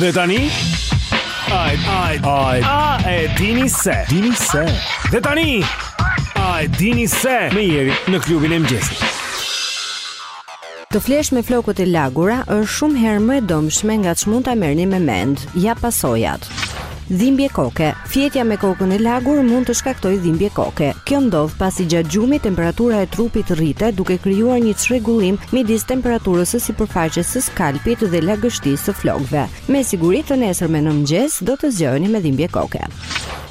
Dhe tani Ai ai ai a e dini se dini se Dhe tani Ai dini se me Jerin në klubin e mëngjesit Të flesh me flokët e lagura është shumë herë më e dëmshme nga ç'mund ta merrni me mend. Ja pasojat. Dhimbje koke, Fjetja me kokën e lagur mund të shkaktojë dhimbje koke. Kjo ndodh pasi gjatë gjumit temperatura e trupit rritet duke krijuar një çrregullim midis temperaturës së sipërfaqes së skalpit dhe lagështisë së flokëve. Me siguri të nesërmen në mëngjes do të zgjoheni me dhimbje koke.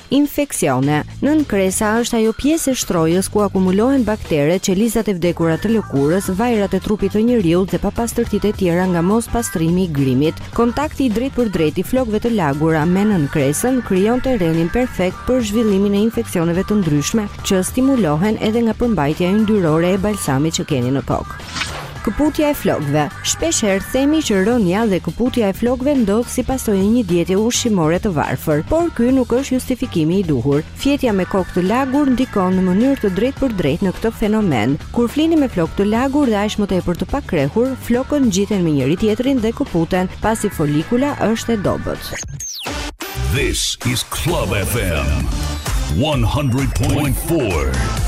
Infeksione. Nënkresa është ajo pjesë e shtrojës ku akumulohen bakteret, qelizat e vdekura të lëkurës, vajrat e trupit të njeriut dhe papastërtitë e tjera nga mospastrimi i grimit. Kontakti i drejtpërdrejtë i flokëve të lagura me nënkresën krijon terrenin perfekt për zhvillimin e infeksioneve të ndryshme që stimulohen edhe nga përmbajtja yndyrore e balsamit që keni në kokë. Këputja e flokëve. Shpesh herë themi që rënia dhe këputja e flokëve ndodh si pasojë e një diete ushqimore të varfër, por ky nuk është justifikimi i duhur. Fjetja me kokë të lagur ndikon në mënyrë të drejtpërdrejtë në këtë fenomen. Kur flini me flokë të lagur dhe aq më tepër të pakrehur, flokët ngjiten me njëri-tjetrin dhe këputen, pasi folikula është e dobët. This is Club FM 100.4.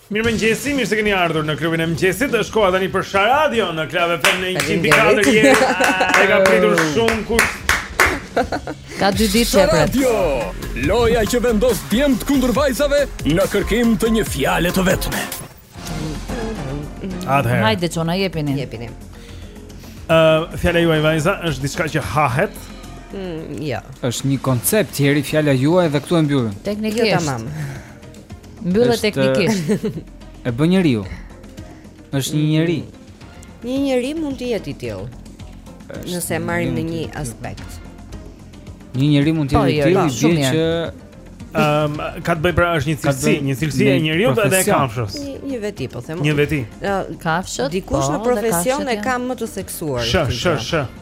Mirëmëngjesi, mirë se keni ardhur në klubin e mëngjesit. Është koha tani për Sharadio në Club FM në 100.4 Jeri. E ka pritur shumë kush. Ka dy ditë që pret. Loja që vendos djemtë kundër vajzave në kërkim të një fjale të vetme. Atëherë. Hajde çuna jepini. Jepini. Ë, uh, fjala juaj vajza është diçka që hahet. Mm, jo. Është një koncept, Jeri fjala juaj dhe këtu e mbyllim. Teknikisht. Jo, tamam. Mbyllë teknikisht. E bën njeriu. Është një njeri. Një njeri mund të jetë i tillë. Nëse e marrim në një aspekt. Një njeri mund të po, jetë i tillë, jo, gjë që Ehm, um, ka të bëjë pra është një cilësi, një cilësi e njeriut dhe e kafshës. Një, një veti po them. Një veti. Kafshët. Dikush po, në profesion e ka më të theksuar. Sh, sh, sh.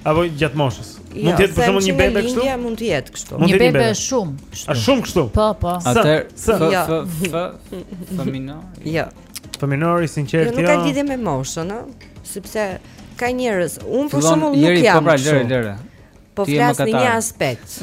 Apo gjatë moshës. Jo, mund të jetë për shembull një bebe kështu? Jo, mund të jetë kështu. Një bebe është shumë kështu. Është shumë kështu. Po, po. Atë f f fëminor. Jo. Fëminor i sinqertë jo. Nuk ka jo. lidhje me moshën, ëh, sepse ka njerëz, unë për shembull nuk jam. Po pra, lëre, lëre. Po flas në një aspekt.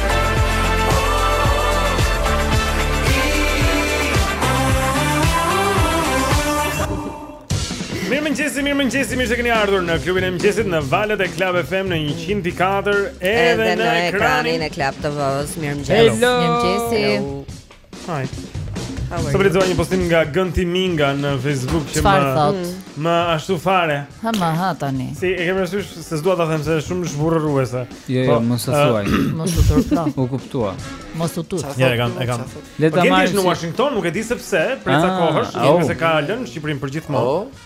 Mirë mëngjesi, mirë mëngjesi, mirë se keni ardhur në klubin e mëngjesit në valët e Club FM në 104 edhe, edhe në, në ekranin e Club TV-së. Mirë mëngjesi. Mirë mëngjesi. Hi. Sapo lexoj një postim nga Genti Minga në Facebook që më thot. Mm. Më ashtu fare. Ha më ha tani. Si, e ke parasysh se s'dua ta them se është shumë zhburrëruese. Jo, jo, po, mos e thuaj. Mos u turpëro. U kuptua. Mos u turpëro. Ja, e kam, e kam. Le të gjendesh në Washington, nuk e di sepse, për sa ah, kohësh, oh. se ka lënë Shqipërinë përgjithmonë. Oh.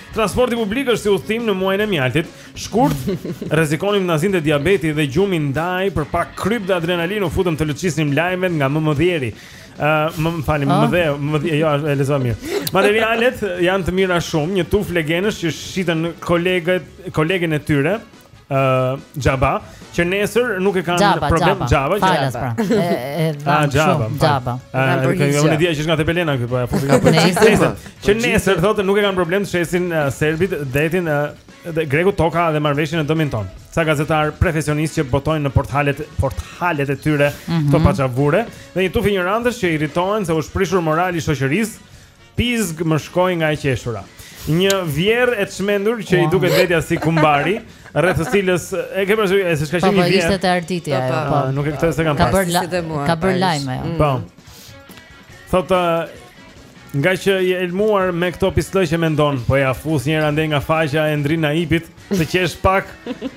Transporti publik është si udhëtim në muajin e mjaltit. Shkurt, rrezikonim të na zinte diabeti dhe gjumi ndaj për pak kripë dhe adrenalinë u futëm të lëçisnim lajmet nga më mëdhjeri. Ë, uh, më falni, më ah. mëdhe, më mëdhe, jo, e lexova mirë. Materialet janë të mira shumë, një tufë legenësh që shitën kolegët, kolegen e tyre. ë uh, xhaba, që nesër nuk e kanë xhaba, problem xhaba, xhaba, xhaba. Falas pra. E dhamë ah, xhaba, xhaba. Unë di që është nga Tepelena këtu, po ja futi nga Tepelena. Që nesër thotë nuk e kanë problem të shesin uh, serbit detin uh, dhe grekut tokën dhe marrëveshje në dëmin tonë. Ca gazetarë profesionistë që botojnë në portalet portalet e tyre mm -hmm. këto paçavure dhe një tufë injorantësh që irritohen se u shprish morali i shoqërisë Pizg më shkoi nga e qeshura. Një vjehërr e çmendur që i duket vetja si kumbari, rreth së cilës e ke parasysh e se çka qenë një vjehërr. Po ishte te Arditi ajo. Po, po. nuk e këtë se kam parë. Ka bërë ka bërë lajm ajo. Po. Thotë ngaqë i helmuar me këto pisllëqe që mendon, po ja fus një andej nga faqja e ndrin Naipit, të qesh pak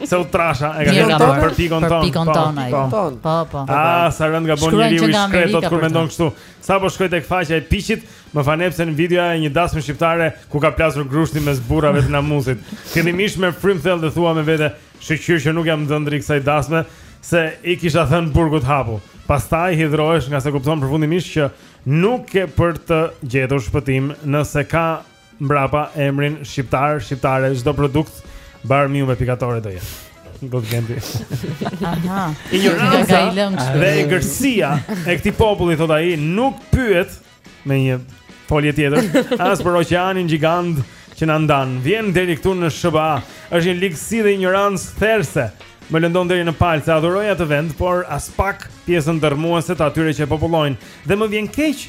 se u trasha, e ka thënë për, për Pikon tonë. Për Pikon po, tonë ai. Po, po. po. A sa rëndë gabon njeriu i shkretë kur mendon kështu. Sapo shkoj tek faqja e piqit, më fanepsen videoja e një dasme shqiptare ku ka plasur grushti mes burrave të namuzit. Fillimisht merr frymë thellë dhe thua me vete, shqyr që nuk jam dhëndrri i kësaj dasme, se i kisha thënë burgut hapu. Pastaj hidhërohesh ngase kupton përfundimisht që nuk ke për të gjetur shpëtim nëse ka mbrapa emrin shqiptar, shqiptare, çdo produkt bar miu me pikatore do jetë. God Gambi. Aha. Injoranca dhe egërsia e këtij populli, thotë ai nuk pyet me një folje tjetër, as për oqeanin gjigant që na ndan. Vjen deri këtu në SHBA, është një ligësi dhe injorancë therëse. Më lëndon deri në palcë, se e adhuroj atë vend, por aspak pjesën dërrmuese të atyre që e popullojnë. Dhe më vjen keq,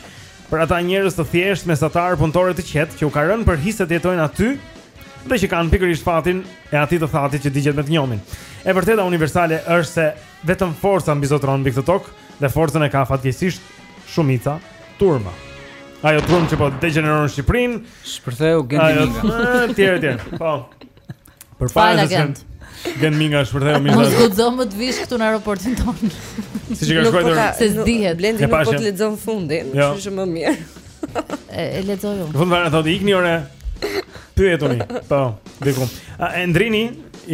Për ata njerëz të thjeshtë, mesatarë, punëtorë të qetë që u ka rënë për hise të jetojnë aty dhe që kanë pikërisht fatin e atij të thatit që digjet me të njomin. E vërteta universale është se vetëm forca mbizotëron mbi këtë tokë dhe forcën e ka fatkeqësisht shumica turma. Ajo turmë që po degjeneron Shqipërinë, shpërthen Genti Minga. Etj, etj. Po. Për fajnë Genti Minga shpërtheu mirë Mos guxo më të vish këtu në aeroportin tonë Siç e ka shkruajtur Se s'dihet Blendi nuk po të lexon fundin jo. Që shumë më mirë E, e lexoj unë Fund fare, thotë, ikni ore Pyet unë, po, diku A, Endrini,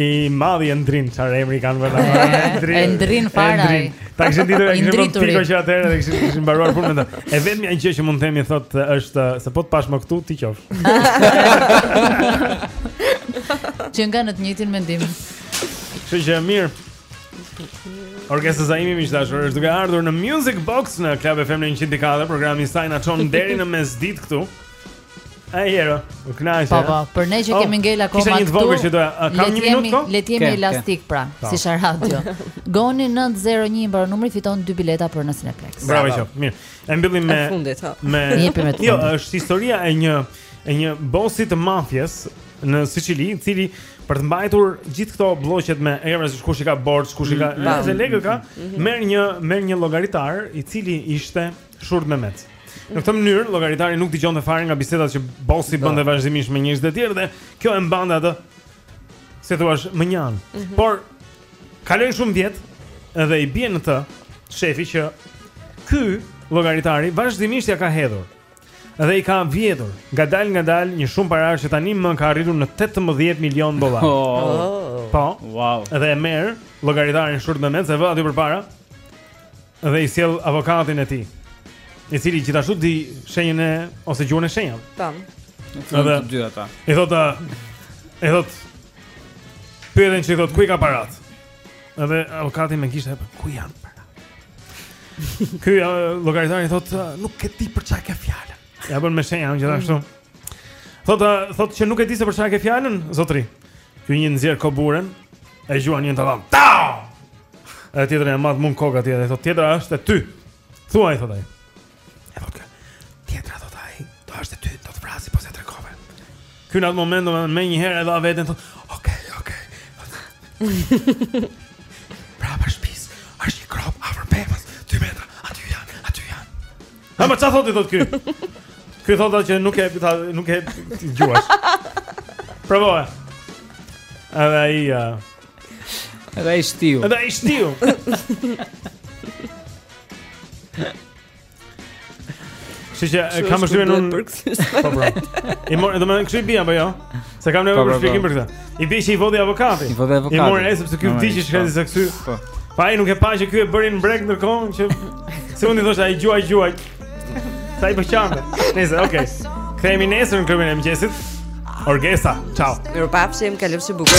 i madhi Endrin Çfarë emri kanë vënë Endrin, Endrin faraj Endrin Ta kishin ditur, e kishin bërë piko që atëherë dhe kishin kishin mbaruar punën me ta. E vetmja gjë që mund të themi thot është se po të pash më këtu ti qof. Që nga në të njëjtin mendim. Kështu që mirë. Orkesta Zaimi e dashur është duke ardhur në Music Box në Club FM në 104, programi i saj na çon deri në mesditë këtu. Ai hero, u kënaq. Po, po, për ne që oh, kemi ngel akoma këtu. Kisha një të vogël që doja. Kam një minutë po? Le të jemi elastik pra, po. si shar radio. Goni 901 i mbaron numri fiton dy bileta për në Cineplex. Bravo qof. Mirë. E mbyllim me fundit, ha. Me jepim atë. Jo, është historia e një e një bosi të mafies në Sicili, i cili për të mbajtur gjithë këto blloqet me emra se kush i ka borxh, kush i ka, mm, nëse mm, lekë ka, mm, merr një merr një llogaritar i cili ishte Shurdhmemec. Në këtë mënyrë llogaritari nuk dëgjonte fare nga bisedat që bosi no. bënte vazhdimisht me njerëzit e tjerë dhe kjo e mbante atë si thua mënjanë. Mm -hmm. Por kalojnë shumë vjet dhe i bie në të shefi që ky llogaritari vazhdimisht ia ka hedhur dhe i ka vjedhur ngadalë ngadalë një shumë parash që tanimë ka arritur në 18 milion dollarë. Oh. oh. Po. Wow. Dhe e merr llogaritarin shurdhmemec e vë aty përpara. Dhe i sjell avokatin e tij, i cili gjithashtu di shenjën e ose gjuhën e shenjave. Tam. Edhe të dy ata. I thotë, i thotë, pyete një çik i thotë ku i ka paratë. Edhe avokati me gishta ia bën ku janë paratë. Ky llogaritari thotë, nuk e di për çfarë ka fjalën. Ia bën me shenja gjithashtu. Mm. Thotë, thotë që nuk e di se për çfarë ka fjalën, zotëri. Ky një nxjerr koburen, e gjuan një në tavan. Ta! E tjetra e madh mund koka tjetër, thotë tjetra është e ty. Thuaj thotë ai. E thotë tjetra thotë ai, do është e ty, do të vrasi po se tregove. Ky në atë moment domethënë më një herë e dha veten thotë, "Ok, ok." Prapa shpis, është një krop afër pemës, 2 metra, aty janë, aty janë. A më çfarë thotë thotë ky? Ky thotë që nuk e nuk e gjuash. Provoja. Edhe ai ja. Edhe ai shtiu. Edhe ai shtiu. Siç e kam shkruar në Po po. I mori, domethënë kështu i bie apo jo? Se kam nevojë për shpjegim për këtë. I vishë i vodhi avokati. I vodhi avokati. I mori ai sepse ky di që shkrendi se ky. Po. Pa ai nuk e pa që ky e bërin brek ndërkohë që se unë thoshë ai gjuaj gjuaj. Sa i bëqante. Nëse, okay. Kthehemi nesër në klubin e mëngjesit. Orgesa, ciao. Mirupafshim, kalofshi bukur.